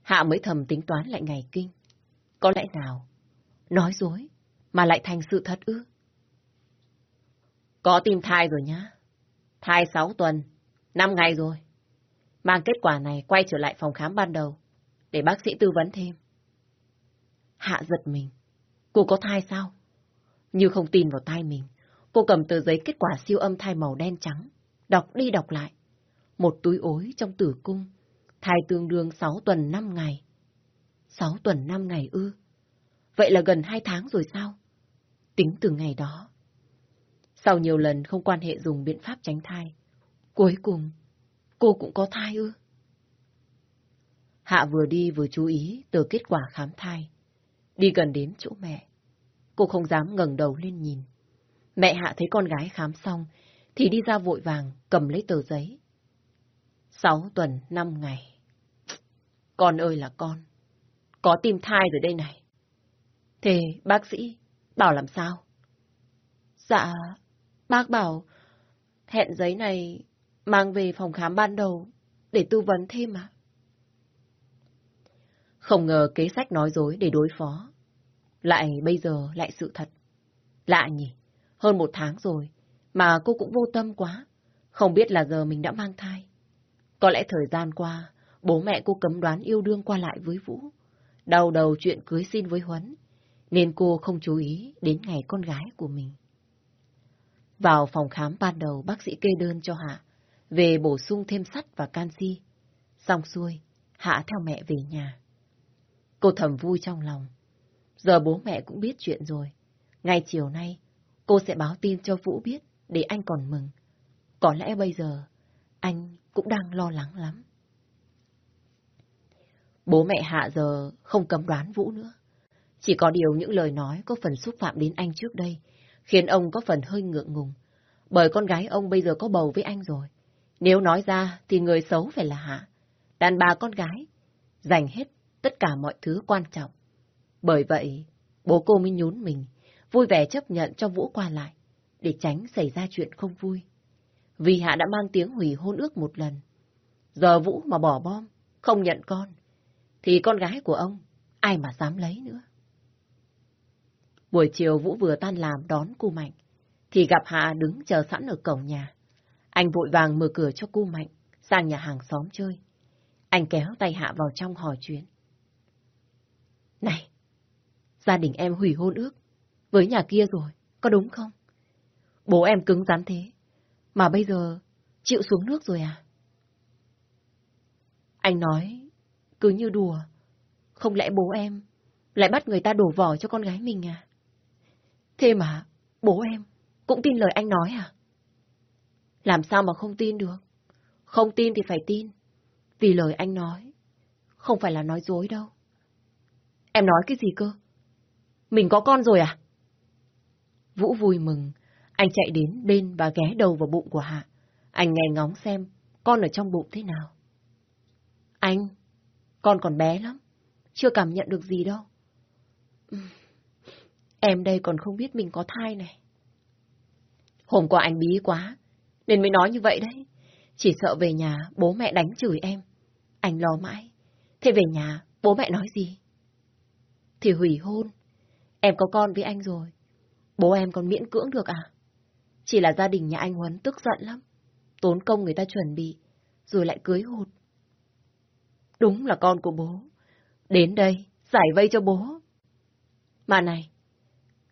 Hạ mới thầm tính toán lại ngày kinh. Có lẽ nào, nói dối, mà lại thành sự thật ư? Có tim thai rồi nhá. Thai 6 tuần, 5 ngày rồi. Mang kết quả này quay trở lại phòng khám ban đầu, để bác sĩ tư vấn thêm. Hạ giật mình. Cô có thai sao? Như không tin vào tai mình, cô cầm tờ giấy kết quả siêu âm thai màu đen trắng, đọc đi đọc lại. Một túi ối trong tử cung, thai tương đương 6 tuần 5 ngày. 6 tuần 5 ngày ư? Vậy là gần 2 tháng rồi sao? Tính từ ngày đó. Sau nhiều lần không quan hệ dùng biện pháp tránh thai, cuối cùng cô cũng có thai ư? Hạ vừa đi vừa chú ý từ kết quả khám thai. Đi gần đến chỗ mẹ. Cô không dám ngẩng đầu lên nhìn. Mẹ Hạ thấy con gái khám xong, thì đi ra vội vàng, cầm lấy tờ giấy. Sáu tuần, năm ngày. Con ơi là con. Có tim thai rồi đây này. Thế bác sĩ, bảo làm sao? Dạ, bác bảo hẹn giấy này mang về phòng khám ban đầu để tư vấn thêm à? Không ngờ kế sách nói dối để đối phó. Lại bây giờ lại sự thật. Lạ nhỉ, hơn một tháng rồi, mà cô cũng vô tâm quá. Không biết là giờ mình đã mang thai. Có lẽ thời gian qua, bố mẹ cô cấm đoán yêu đương qua lại với Vũ. Đau đầu chuyện cưới xin với Huấn, nên cô không chú ý đến ngày con gái của mình. Vào phòng khám ban đầu, bác sĩ kê đơn cho Hạ, về bổ sung thêm sắt và canxi. Xong xuôi, Hạ theo mẹ về nhà. Cô thầm vui trong lòng. Giờ bố mẹ cũng biết chuyện rồi. Ngay chiều nay, cô sẽ báo tin cho Vũ biết để anh còn mừng. Có lẽ bây giờ, anh cũng đang lo lắng lắm. Bố mẹ Hạ giờ không cấm đoán Vũ nữa. Chỉ có điều những lời nói có phần xúc phạm đến anh trước đây, khiến ông có phần hơi ngượng ngùng. Bởi con gái ông bây giờ có bầu với anh rồi. Nếu nói ra thì người xấu phải là Hạ. Đàn bà con gái, dành hết tất cả mọi thứ quan trọng. Bởi vậy, bố cô mới nhún mình, vui vẻ chấp nhận cho Vũ qua lại, để tránh xảy ra chuyện không vui. Vì Hạ đã mang tiếng hủy hôn ước một lần. Giờ Vũ mà bỏ bom, không nhận con, thì con gái của ông, ai mà dám lấy nữa. Buổi chiều Vũ vừa tan làm đón cô Mạnh, thì gặp Hạ đứng chờ sẵn ở cổng nhà. Anh vội vàng mở cửa cho cô Mạnh, sang nhà hàng xóm chơi. Anh kéo tay Hạ vào trong hỏi chuyện. Này, gia đình em hủy hôn ước với nhà kia rồi, có đúng không? Bố em cứng rắn thế, mà bây giờ chịu xuống nước rồi à? Anh nói, cứ như đùa, không lẽ bố em lại bắt người ta đổ vỏ cho con gái mình à? Thế mà, bố em cũng tin lời anh nói à? Làm sao mà không tin được? Không tin thì phải tin, vì lời anh nói, không phải là nói dối đâu. Em nói cái gì cơ? Mình có con rồi à? Vũ vui mừng. Anh chạy đến bên và ghé đầu vào bụng của Hạ. Anh nghe ngóng xem con ở trong bụng thế nào. Anh, con còn bé lắm. Chưa cảm nhận được gì đâu. Em đây còn không biết mình có thai này. Hôm qua anh bí quá, nên mới nói như vậy đấy. Chỉ sợ về nhà bố mẹ đánh chửi em. Anh lo mãi. Thế về nhà bố mẹ nói gì? Thì hủy hôn. Em có con với anh rồi. Bố em còn miễn cưỡng được à? Chỉ là gia đình nhà anh Huấn tức giận lắm. Tốn công người ta chuẩn bị, rồi lại cưới hụt. Đúng là con của bố. Đến đây, giải vây cho bố. Mà này,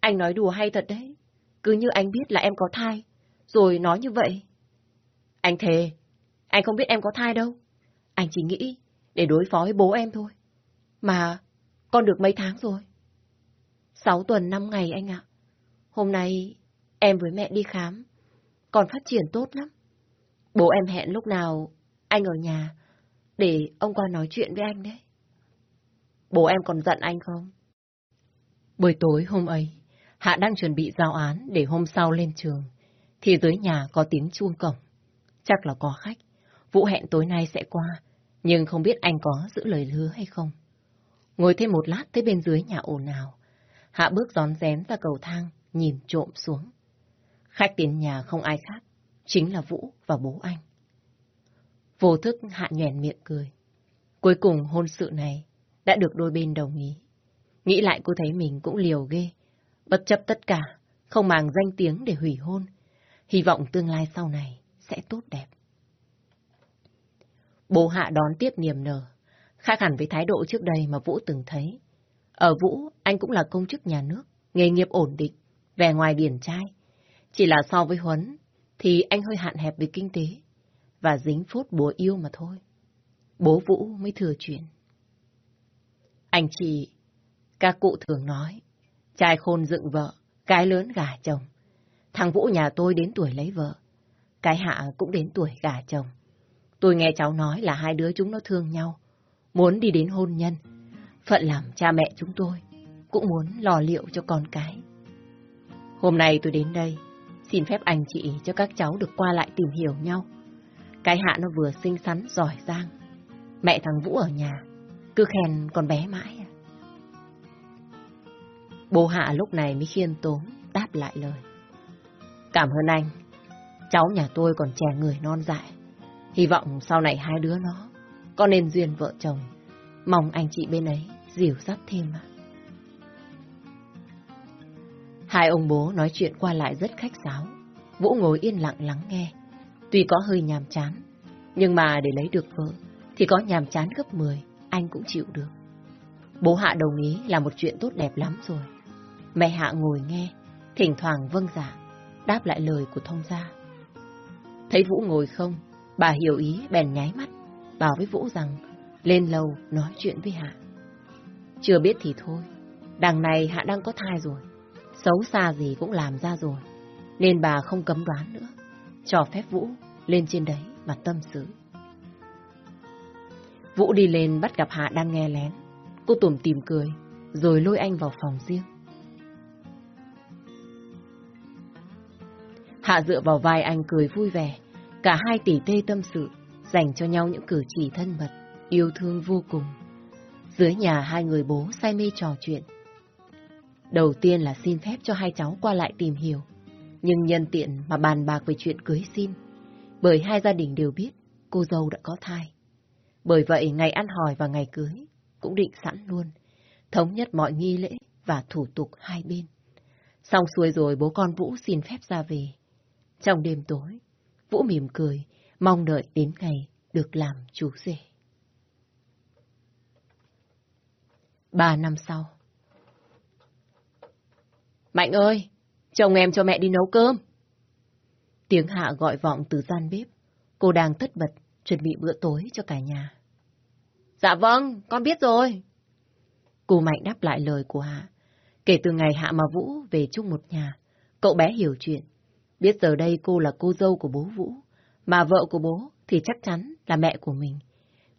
anh nói đùa hay thật đấy. Cứ như anh biết là em có thai, rồi nói như vậy. Anh thề, anh không biết em có thai đâu. Anh chỉ nghĩ để đối phó với bố em thôi. Mà con được mấy tháng rồi? Sáu tuần năm ngày anh ạ. Hôm nay em với mẹ đi khám. Con phát triển tốt lắm. Bố em hẹn lúc nào anh ở nhà để ông qua nói chuyện với anh đấy. Bố em còn giận anh không? Buổi tối hôm ấy, Hạ đang chuẩn bị giao án để hôm sau lên trường, thì dưới nhà có tiếng chuông cổng. Chắc là có khách. Vũ hẹn tối nay sẽ qua, nhưng không biết anh có giữ lời hứa hay không. Ngồi thêm một lát tới bên dưới nhà ồn ào. Hạ bước gión rén ra cầu thang, nhìn trộm xuống. Khách tiến nhà không ai khác, chính là Vũ và bố anh. Vô thức Hạ nhoèn miệng cười. Cuối cùng hôn sự này đã được đôi bên đồng ý. Nghĩ lại cô thấy mình cũng liều ghê. Bất chấp tất cả, không màng danh tiếng để hủy hôn. Hy vọng tương lai sau này sẽ tốt đẹp. Bố Hạ đón tiếp niềm nở, khác hẳn với thái độ trước đây mà Vũ từng thấy. Ở Vũ, anh cũng là công chức nhà nước, nghề nghiệp ổn định, vẻ ngoài điển trai. Chỉ là so với Huấn, thì anh hơi hạn hẹp về kinh tế, và dính phốt bố yêu mà thôi. Bố Vũ mới thừa chuyện. Anh chị, các cụ thường nói, trai khôn dựng vợ, cái lớn gả chồng. Thằng Vũ nhà tôi đến tuổi lấy vợ, cái Hạ cũng đến tuổi gả chồng. Tôi nghe cháu nói là hai đứa chúng nó thương nhau, muốn đi đến hôn nhân. Phận làm cha mẹ chúng tôi cũng muốn lo liệu cho con cái. Hôm nay tôi đến đây, xin phép anh chị cho các cháu được qua lại tìm hiểu nhau. Cái Hạ nó vừa xinh xắn, giỏi giang. Mẹ thằng Vũ ở nhà, cứ khen con bé mãi. À. Bố Hạ lúc này mới khiên tốn, đáp lại lời. Cảm ơn anh, cháu nhà tôi còn trẻ người non dại. Hy vọng sau này hai đứa nó có nên duyên vợ chồng. Mong anh chị bên ấy dìu dắt thêm ạ. Hai ông bố nói chuyện qua lại rất khách sáo. Vũ ngồi yên lặng lắng nghe. Tuy có hơi nhàm chán, nhưng mà để lấy được vợ thì có nhàm chán gấp 10, anh cũng chịu được. Bố Hạ đồng ý là một chuyện tốt đẹp lắm rồi. Mẹ Hạ ngồi nghe, thỉnh thoảng vâng dạ, đáp lại lời của thông gia. Thấy Vũ ngồi không, bà hiểu ý bèn nháy mắt, bảo với Vũ rằng lên lầu nói chuyện với Hạ. Chưa biết thì thôi, đằng này Hạ đang có thai rồi, xấu xa gì cũng làm ra rồi, nên bà không cấm đoán nữa, cho phép Vũ lên trên đấy mà tâm sự. Vũ đi lên bắt gặp Hạ đang nghe lén, cô tủm tìm cười, rồi lôi anh vào phòng riêng. Hạ dựa vào vai anh cười vui vẻ. Cả hai tỷ tê tâm sự, dành cho nhau những cử chỉ thân mật, yêu thương vô cùng. Dưới nhà hai người bố say mê trò chuyện. Đầu tiên là xin phép cho hai cháu qua lại tìm hiểu, nhưng nhân tiện mà bàn bạc về chuyện cưới xin. Bởi hai gia đình đều biết cô dâu đã có thai. Bởi vậy ngày ăn hỏi và ngày cưới cũng định sẵn luôn, thống nhất mọi nghi lễ và thủ tục hai bên. Xong xuôi rồi bố con Vũ xin phép ra về. Trong đêm tối, Vũ mỉm cười, mong đợi đến ngày được làm chú rể. Ba năm sau. Mạnh ơi, chồng em cho mẹ đi nấu cơm. Tiếng Hạ gọi vọng từ gian bếp. Cô đang tất bật, chuẩn bị bữa tối cho cả nhà. Dạ vâng, con biết rồi. Cô Mạnh đáp lại lời của Hạ. Kể từ ngày Hạ mà Vũ về chung một nhà, cậu bé hiểu chuyện, Biết giờ đây cô là cô dâu của bố Vũ, mà vợ của bố thì chắc chắn là mẹ của mình.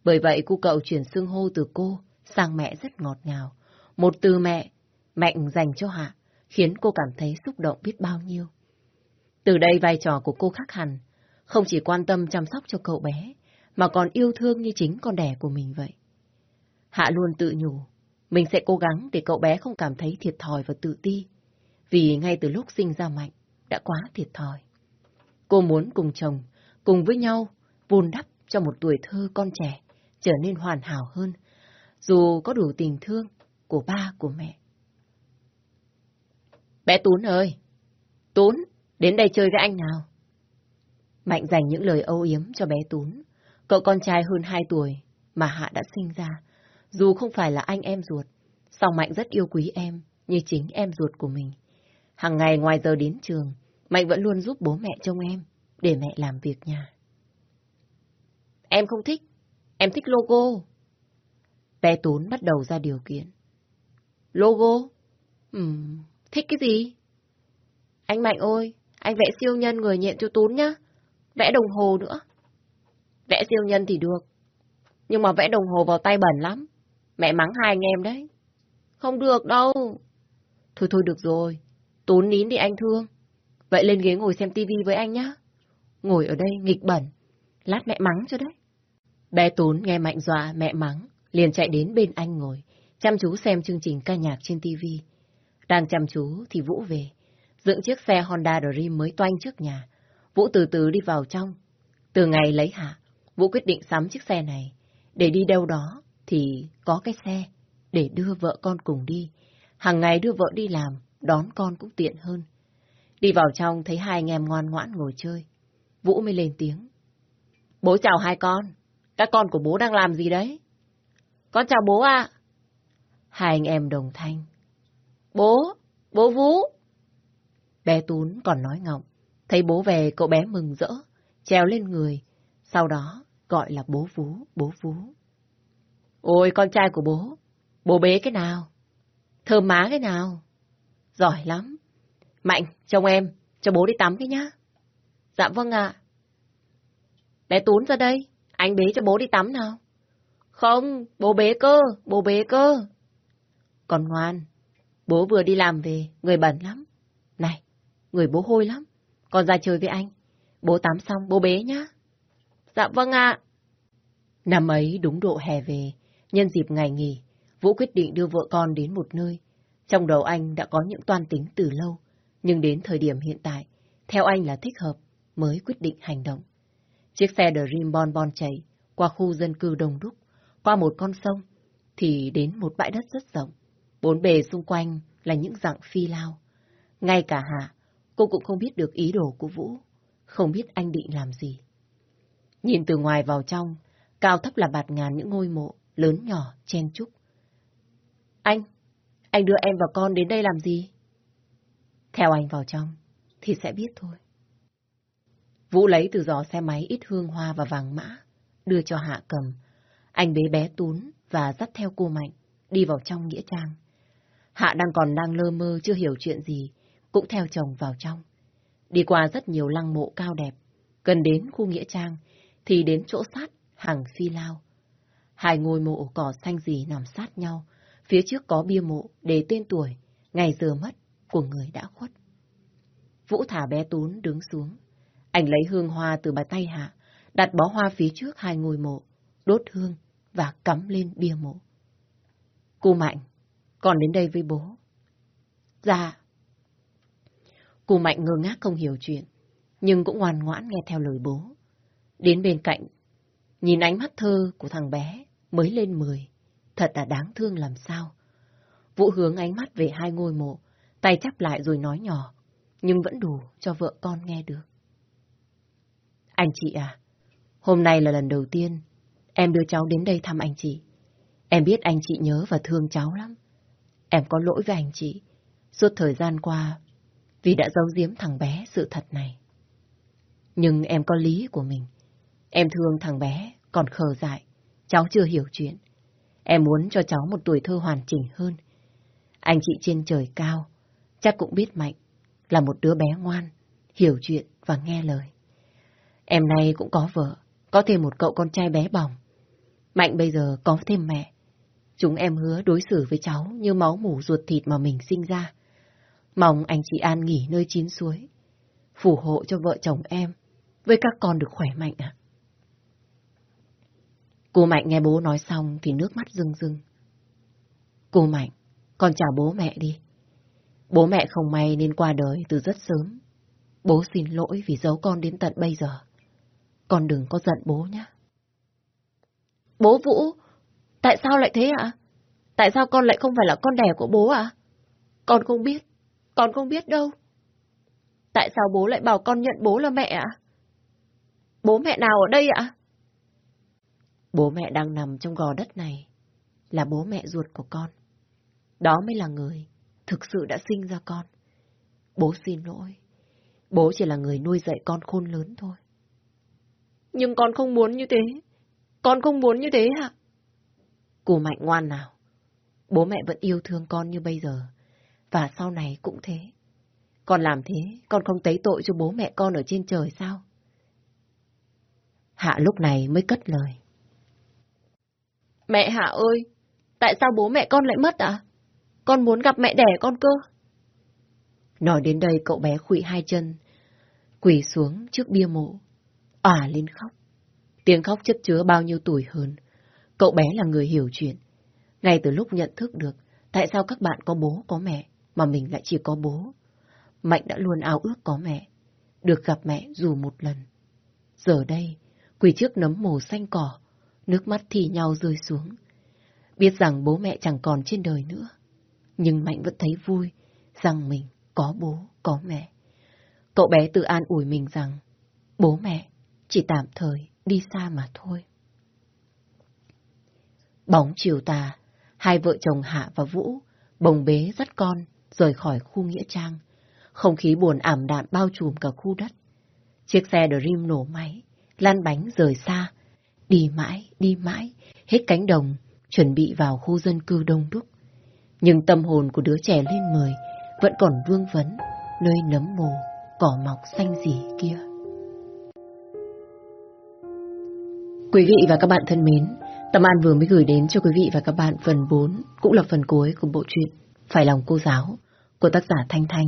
Bởi vậy cô cậu chuyển xưng hô từ cô sang mẹ rất ngọt ngào. Một từ mẹ, mạnh dành cho Hạ, khiến cô cảm thấy xúc động biết bao nhiêu. Từ đây vai trò của cô khác hẳn, không chỉ quan tâm chăm sóc cho cậu bé, mà còn yêu thương như chính con đẻ của mình vậy. Hạ luôn tự nhủ, mình sẽ cố gắng để cậu bé không cảm thấy thiệt thòi và tự ti, vì ngay từ lúc sinh ra Mạnh, đã quá thiệt thòi. Cô muốn cùng chồng, cùng với nhau, vun đắp cho một tuổi thơ con trẻ trở nên hoàn hảo hơn, dù có đủ tình thương của ba của mẹ. Bé Tún ơi! Tún, đến đây chơi với anh nào. Mạnh dành những lời âu yếm cho bé Tún. Cậu con trai hơn 2 tuổi mà Hạ đã sinh ra. Dù không phải là anh em ruột, song Mạnh rất yêu quý em như chính em ruột của mình. Hằng ngày ngoài giờ đến trường, Mạnh vẫn luôn giúp bố mẹ trông em, để mẹ làm việc nhà. Em không thích, em thích logo. Bé Tún bắt đầu ra điều kiện. Logo? Ừm, thích cái gì? Anh Mạnh ơi, anh vẽ siêu nhân người nhện cho Tún nhá. Vẽ đồng hồ nữa. Vẽ siêu nhân thì được. Nhưng mà vẽ đồng hồ vào tay bẩn lắm. Mẹ mắng hai anh em đấy. Không được đâu. Thôi thôi được rồi. Tún nín đi anh thương. Vậy lên ghế ngồi xem tivi với anh nhá. Ngồi ở đây nghịch bẩn. Lát mẹ mắng cho đấy. Bé tốn nghe Mạnh dọa mẹ mắng, liền chạy đến bên anh ngồi, chăm chú xem chương trình ca nhạc trên tivi. Đang chăm chú thì Vũ về, dựng chiếc xe Honda Dream mới toanh trước nhà. Vũ từ từ đi vào trong. Từ ngày lấy hạ, Vũ quyết định sắm chiếc xe này. Để đi đâu đó thì có cái xe để đưa vợ con cùng đi. Hàng ngày đưa vợ đi làm, đón con cũng tiện hơn. Đi vào trong thấy hai anh em ngoan ngoãn ngồi chơi. Vũ mới lên tiếng. Bố chào hai con. Các con của bố đang làm gì đấy? Con chào bố ạ. Hai anh em đồng thanh. Bố, bố Vũ. Bé Tún còn nói ngọng. Thấy bố về cậu bé mừng rỡ, treo lên người. Sau đó gọi là bố Vũ, bố Vũ. Ôi con trai của bố, bố bế cái nào? Thơm má cái nào? Giỏi lắm. Mạnh, trông em, cho bố đi tắm cái nhá. Dạ vâng ạ. Bé Tún ra đây, anh bế cho bố đi tắm nào. Không, bố bế cơ, bố bế cơ. Còn ngoan, bố vừa đi làm về, người bẩn lắm. Này, người bố hôi lắm. Con ra chơi với anh. Bố tắm xong, bố bế nhá. Dạ vâng ạ. Năm ấy đúng độ hè về, nhân dịp ngày nghỉ, Vũ quyết định đưa vợ con đến một nơi. Trong đầu anh đã có những toan tính từ lâu, nhưng đến thời điểm hiện tại, theo anh là thích hợp, mới quyết định hành động. Chiếc xe Dream Bon Bon chạy qua khu dân cư đông đúc, qua một con sông, thì đến một bãi đất rất rộng. Bốn bề xung quanh là những dạng phi lao. Ngay cả Hạ, cô cũng không biết được ý đồ của Vũ, không biết anh định làm gì. Nhìn từ ngoài vào trong, cao thấp là bạt ngàn những ngôi mộ, lớn nhỏ, chen chúc. Anh, anh đưa em và con đến đây làm gì? Theo anh vào trong, thì sẽ biết thôi. Vũ lấy từ giỏ xe máy ít hương hoa và vàng mã, đưa cho Hạ cầm. Anh bế bé tún và dắt theo cô Mạnh, đi vào trong Nghĩa Trang. Hạ đang còn đang lơ mơ chưa hiểu chuyện gì, cũng theo chồng vào trong. Đi qua rất nhiều lăng mộ cao đẹp, gần đến khu Nghĩa Trang, thì đến chỗ sát hàng phi lao. Hai ngôi mộ cỏ xanh gì nằm sát nhau, phía trước có bia mộ để tên tuổi, ngày giờ mất của người đã khuất. Vũ thả bé Tún đứng xuống. Anh lấy hương hoa từ bàn tay hạ, đặt bó hoa phía trước hai ngôi mộ, đốt hương và cắm lên bia mộ. Cô Mạnh, còn đến đây với bố. Dạ. Cô Mạnh ngơ ngác không hiểu chuyện, nhưng cũng ngoan ngoãn nghe theo lời bố. Đến bên cạnh, nhìn ánh mắt thơ của thằng bé mới lên mười, thật là đáng thương làm sao. Vũ hướng ánh mắt về hai ngôi mộ, tay chắp lại rồi nói nhỏ, nhưng vẫn đủ cho vợ con nghe được. Anh chị à, hôm nay là lần đầu tiên em đưa cháu đến đây thăm anh chị. Em biết anh chị nhớ và thương cháu lắm. Em có lỗi với anh chị suốt thời gian qua vì đã giấu giếm thằng bé sự thật này. Nhưng em có lý của mình. Em thương thằng bé còn khờ dại, cháu chưa hiểu chuyện. Em muốn cho cháu một tuổi thơ hoàn chỉnh hơn. Anh chị trên trời cao, chắc cũng biết Mạnh là một đứa bé ngoan, hiểu chuyện và nghe lời. Em nay cũng có vợ, có thêm một cậu con trai bé bỏng. Mạnh bây giờ có thêm mẹ. Chúng em hứa đối xử với cháu như máu mủ ruột thịt mà mình sinh ra. Mong anh chị An nghỉ nơi chín suối. Phù hộ cho vợ chồng em với các con được khỏe mạnh ạ. Cô Mạnh nghe bố nói xong thì nước mắt rưng rưng. Cô Mạnh, con chào bố mẹ đi. Bố mẹ không may nên qua đời từ rất sớm. Bố xin lỗi vì giấu con đến tận bây giờ. Con đừng có giận bố nhé. Bố Vũ, tại sao lại thế ạ? Tại sao con lại không phải là con đẻ của bố ạ? Con không biết, con không biết đâu. Tại sao bố lại bảo con nhận bố là mẹ ạ? Bố mẹ nào ở đây ạ? Bố mẹ đang nằm trong gò đất này là bố mẹ ruột của con. Đó mới là người thực sự đã sinh ra con. Bố xin lỗi. Bố chỉ là người nuôi dạy con khôn lớn thôi. Nhưng con không muốn như thế. Con không muốn như thế hả? Cô Mạnh ngoan nào. Bố mẹ vẫn yêu thương con như bây giờ. Và sau này cũng thế. Con làm thế, con không thấy tội cho bố mẹ con ở trên trời sao? Hạ lúc này mới cất lời. Mẹ Hạ ơi, tại sao bố mẹ con lại mất à? Con muốn gặp mẹ đẻ con cơ. Nói đến đây cậu bé khụy hai chân, quỳ xuống trước bia mộ, òa lên khóc. Tiếng khóc chất chứa bao nhiêu tuổi hơn. Cậu bé là người hiểu chuyện. Ngay từ lúc nhận thức được tại sao các bạn có bố có mẹ mà mình lại chỉ có bố. Mạnh đã luôn ao ước có mẹ, được gặp mẹ dù một lần. Giờ đây, quỳ trước nấm mồ xanh cỏ, nước mắt thì nhau rơi xuống. Biết rằng bố mẹ chẳng còn trên đời nữa, nhưng Mạnh vẫn thấy vui rằng mình có bố, có mẹ. cậu bé tự an ủi mình rằng bố mẹ chỉ tạm thời đi xa mà thôi. Bóng chiều tà, hai vợ chồng Hạ và Vũ bồng bế dắt con rời khỏi khu Nghĩa Trang. Không khí buồn ảm đạm bao trùm cả khu đất. Chiếc xe Dream nổ máy, lăn bánh rời xa, đi mãi, đi mãi, hết cánh đồng, chuẩn bị vào khu dân cư đông đúc. Nhưng tâm hồn của đứa trẻ lên mười vẫn còn vương vấn nơi nấm mồ, cỏ mọc xanh gì kia. Quý vị và các bạn thân mến, Tâm An vừa mới gửi đến cho quý vị và các bạn phần 4, cũng là phần cuối của bộ truyện Phải lòng cô giáo của tác giả Thanh Thanh.